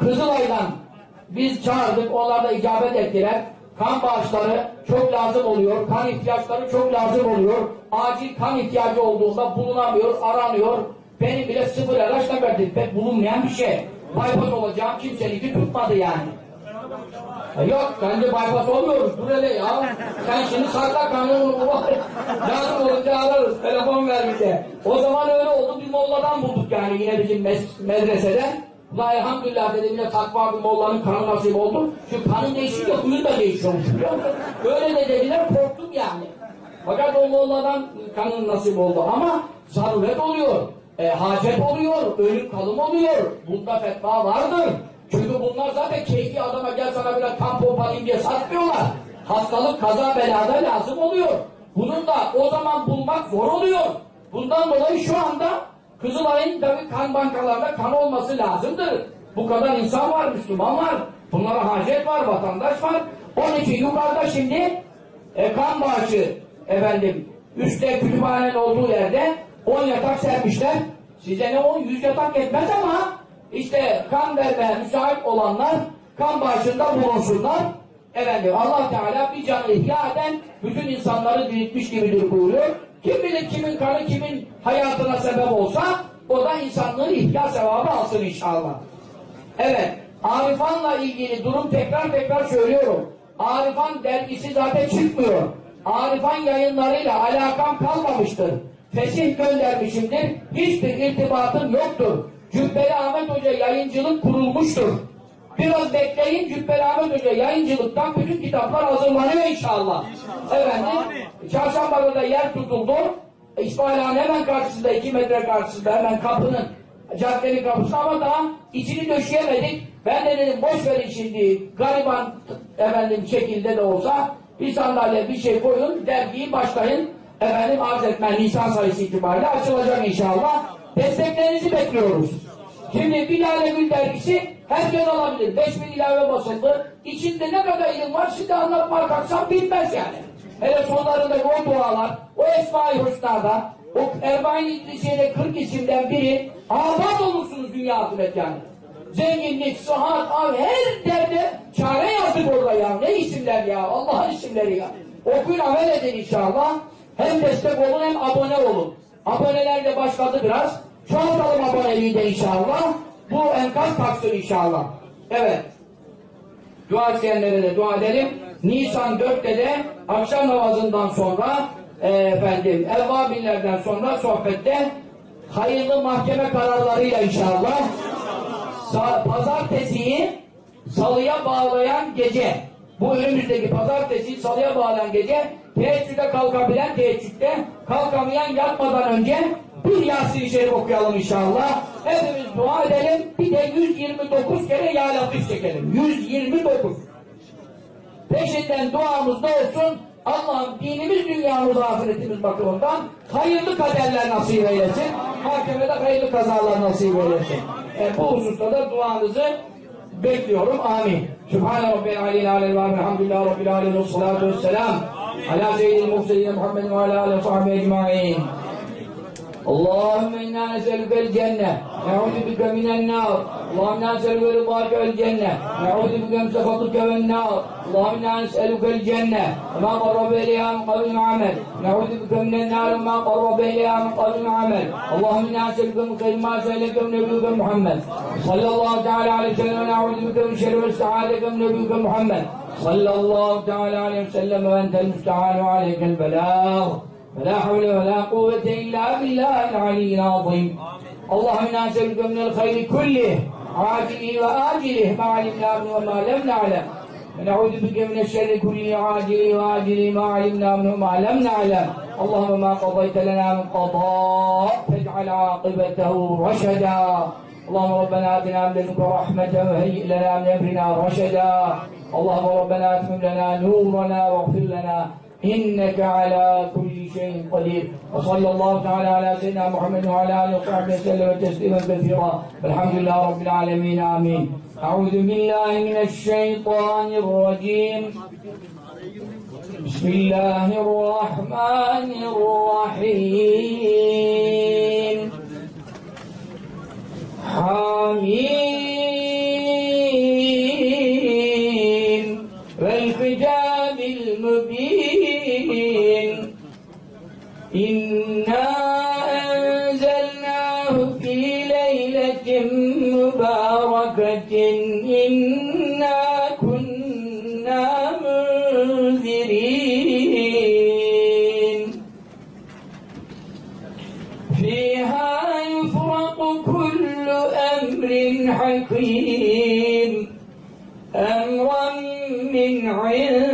Kızılay'dan biz çağırdık, onlar da icabet ettiler. Kan bağışları çok lazım oluyor, kan ihtiyaçları çok lazım oluyor. Acil kan ihtiyacı olduğunda bulunamıyor, aranıyor. Benim bile sıfır araçla verdi. Pek bulunmayan bir şey. Bypass olacağım kimseninki tutmadı yani. E Yok, bence bypass olmuyoruz. Dur hele ya. Sen şimdi sakla kanunu var. Lazım olunca ararız. Telefon ver bize. O zaman öyle oldu. Bir molladan bulduk yani yine bizim medreseden. Ulan elhamdülillah dedim yine takva bir mollanın kanı nasip oldu. Çünkü kanın değişiyor, huyu da değişiyormuş biliyor musun? Öyle de dediler, korktum yani. Fakat o molladan kanın nasip oldu ama zaruret oluyor. E, hacet oluyor, ölüm kalım oluyor. Bunda fetva vardır. Çünkü bunlar zaten keyfi adama gel sana biraz kan pompalayayım diye satmıyorlar. Hastalık, kaza, belada lazım oluyor. Bunun da o zaman bulmak zor oluyor. Bundan dolayı şu anda Kızılay'ın tabii kan bankalarında kan olması lazımdır. Bu kadar insan var, Müslüman var. Bunlara hacet var, vatandaş var. Onun için yukarıda şimdi e, kan bağışı efendim üstte kütüphanenin olduğu yerde 10 yatak sermişler. Size ne 10 100 yatak yetmez ama işte kan vermeye müsait olanlar kan bağışında bulunsunlar. Efendim Allah Teala bir canı ihya eden bütün insanları diriltmiş gibidir buyuruyor. Kim bilir kimin kanı kimin hayatına sebep olsa o da insanlığın ihya sevabı alsın inşallah. Evet. Arifan'la ilgili durum tekrar tekrar söylüyorum. Arifan dergisi zaten çıkmıyor. Arifan yayınlarıyla alakam kalmamıştır. Fesih göndermişimdir. Hiçbir irtibatım yoktur. Cübbeli Ahmet Hoca yayıncılık kurulmuştur. Biraz bekleyin Cübbeli Ahmet Hoca yayıncılıktan bütün kitaplar hazırlanıyor inşallah. Efendim, çarşambada da yer tutuldu. İsmailhan hemen karşısında, iki metre karşısında hemen kapının caddenin kapısı ama daha içini döşeyemedik. Ben de dedim boş verin şimdi gariban efendim şekilde de olsa bir sandalye bir şey koyun dergiyi başlayın efendim arz etmen Nisan sayısı itibariyle açılacak inşallah. Desteklerinizi bekliyoruz. Şimdi Bilal Gül dergisi herkes alabilir. 5000 ilave basıldı. İçinde ne kadar ilim var şimdi anlatmaya kalksam bilmez yani. Hele sonlarındaki o dualar, o Esma-i Hüsna'da, o Erbain İdrisiye'de 40 isimden biri abat olursunuz dünya ahiret yani. Zenginlik, sıhhat, abi her derde çare yazdık orada ya. Ne isimler ya? Allah'ın isimleri ya. Okuyun amel edin inşallah. Hem destek olun hem abone olun. Aboneler de başladı biraz. Çoğaltalım aboneliği de inşallah. Bu enkaz kalksın inşallah. Evet. Dua isteyenlere de dua edelim. Nisan 4'te de akşam namazından sonra e, efendim evvabillerden sonra sohbette hayırlı mahkeme kararlarıyla inşallah Sa- pazartesiyi salıya bağlayan gece bu önümüzdeki pazartesiyi salıya bağlayan gece teheccüde kalkabilen teheccüde kalkamayan yatmadan önce bir Yasin-i Şerif okuyalım inşallah. Hepimiz dua edelim. Bir de 129 kere Ya çekelim. 129. Peşinden duamız da olsun. Allah'ım dinimiz, dünyamız, ahiretimiz bakımından hayırlı kaderler nasip eylesin. Mahkemede hayırlı kazalar nasip eylesin. E, bu hususta da duanızı bekliyorum. Amin. Sübhane Rabbil Aleyhi Aleyhi Elhamdülillah Rabbil Aleyhi ve Salatu ve Selam. Ala Seyyidil Muhsedin Muhammed ve ala aleyhi ve sahbihi ecma'in. اللهم إنا نسألك الجنة. نعوذ بك من النار. اللهم إنا نسألك رضاك والجنة. نعوذ بك من سخطك والنار. اللهم إنا نسألك الجنة. وما قرب إليها من قول وعمل. نعوذ بك من النار. وما قرب إليها من قول وعمل. اللهم إنا نسألك من خير ما سألك من نبيك محمد. صلى الله تعالى عليه وسلم. ونعوذ بك من شر ما استعاذك من نبيك محمد. صلى الله تعالى عليه وسلم. وأنت المستعان وعليك البلاغ. ولا حول ولا قوة إلا بالله العلي العظيم. اللهم إنا نسألك من الخير كله عاجله وآجله ما علمنا منه وما لم نعلم. ونعوذ بك من الشر كله عاجله وآجله ما علمنا منه وما لم نعلم. اللهم ما قضيت لنا من قضاء فاجعل عاقبته رشدا. اللهم ربنا آتنا من لدنك رحمة وهيئ لنا من أمرنا رشدا. اللهم ربنا أتمم لنا نورنا واغفر لنا إنك على كل شيء قدير. وصلى الله تعالى على سيدنا محمد وعلى آله وصحبه وسلم تسليما كثيرا. والحمد لله رب العالمين آمين. أعوذ بالله من الشيطان الرجيم. بسم الله الرحمن الرحيم. حميم. إنا أنزلناه في ليلة مباركة. إنا كنا منذرين. فيها يفرق كل أمر حكيم. أمرا من عندنا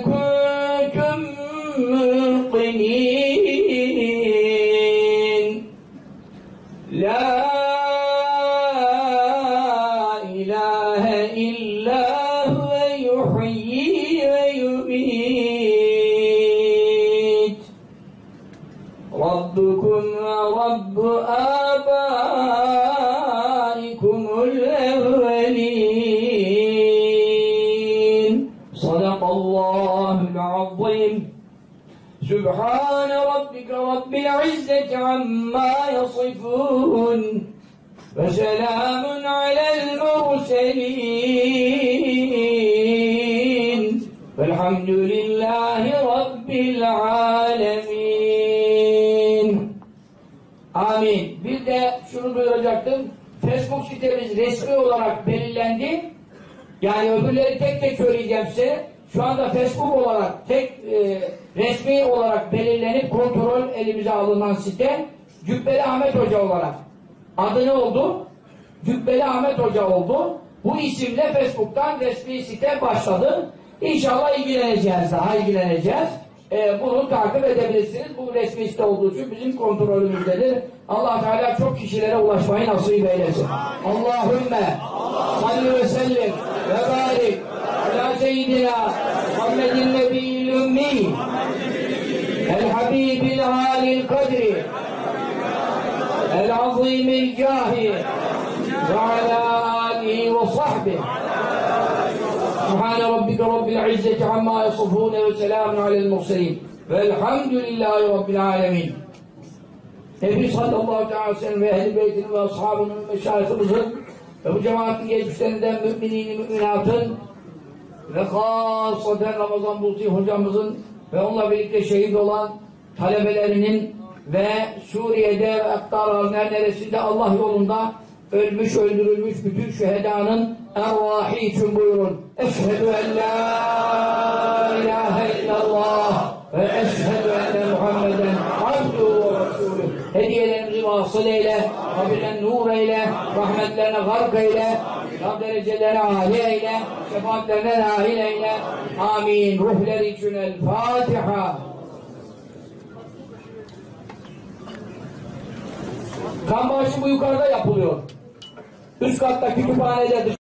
سبحان ربك رب العزة عما يصفون وسلام على المرسلين والحمد لله رب العالمين Amin. Bir de şunu bunu duyuracaktım. Facebook sitemiz resmi olarak belirlendi. Yani öbürleri tek tek söyleyeceğim size. Şu anda Facebook olarak tek e, resmi olarak belirlenip kontrol elimize alınan site Cübbeli Ahmet Hoca olarak adı ne oldu? Cübbeli Ahmet Hoca oldu. Bu isimle Facebook'tan resmi site başladı. İnşallah ilgileneceğiz daha ilgileneceğiz. Ee, bunu takip edebilirsiniz. Bu resmi site olduğu için bizim kontrolümüzdedir. Allah Teala çok kişilere ulaşmayı nasip eylesin. Allahümme salli ve sellim ve barik ala seyyidina alil kadri el azimil cahi ve ala alihi ve sahbihi سبحان ربك رب العزة عما يصفون وسلام على المرسلين والحمد لله رب العالمين Nebi sallallahu aleyhi ve sellem ve ehl-i beytinin ve ashabının ve meşayihimizin ve bu cemaatin geçmişlerinden müminin, müminatın ve hasaten Ramazan Bulti hocamızın ve onunla birlikte şehit olan talebelerinin ve Suriye'de ve Aktar her neresinde Allah yolunda ölmüş, öldürülmüş bütün şühedanın ervahi için buyurun. Eşhedü en la ilahe illallah ve eşhedü enne Muhammeden abduhu ve resulü. Hediyelerimizi vasıl eyle, kabirlen nur eyle, rahmetlerine gark eyle, Rab derecelerine âli eyle, şefaatlerine dahil eyle. Amin. Ruhları için el Fatiha. Kan bağışı bu yukarıda yapılıyor. Üst katta kütüphanede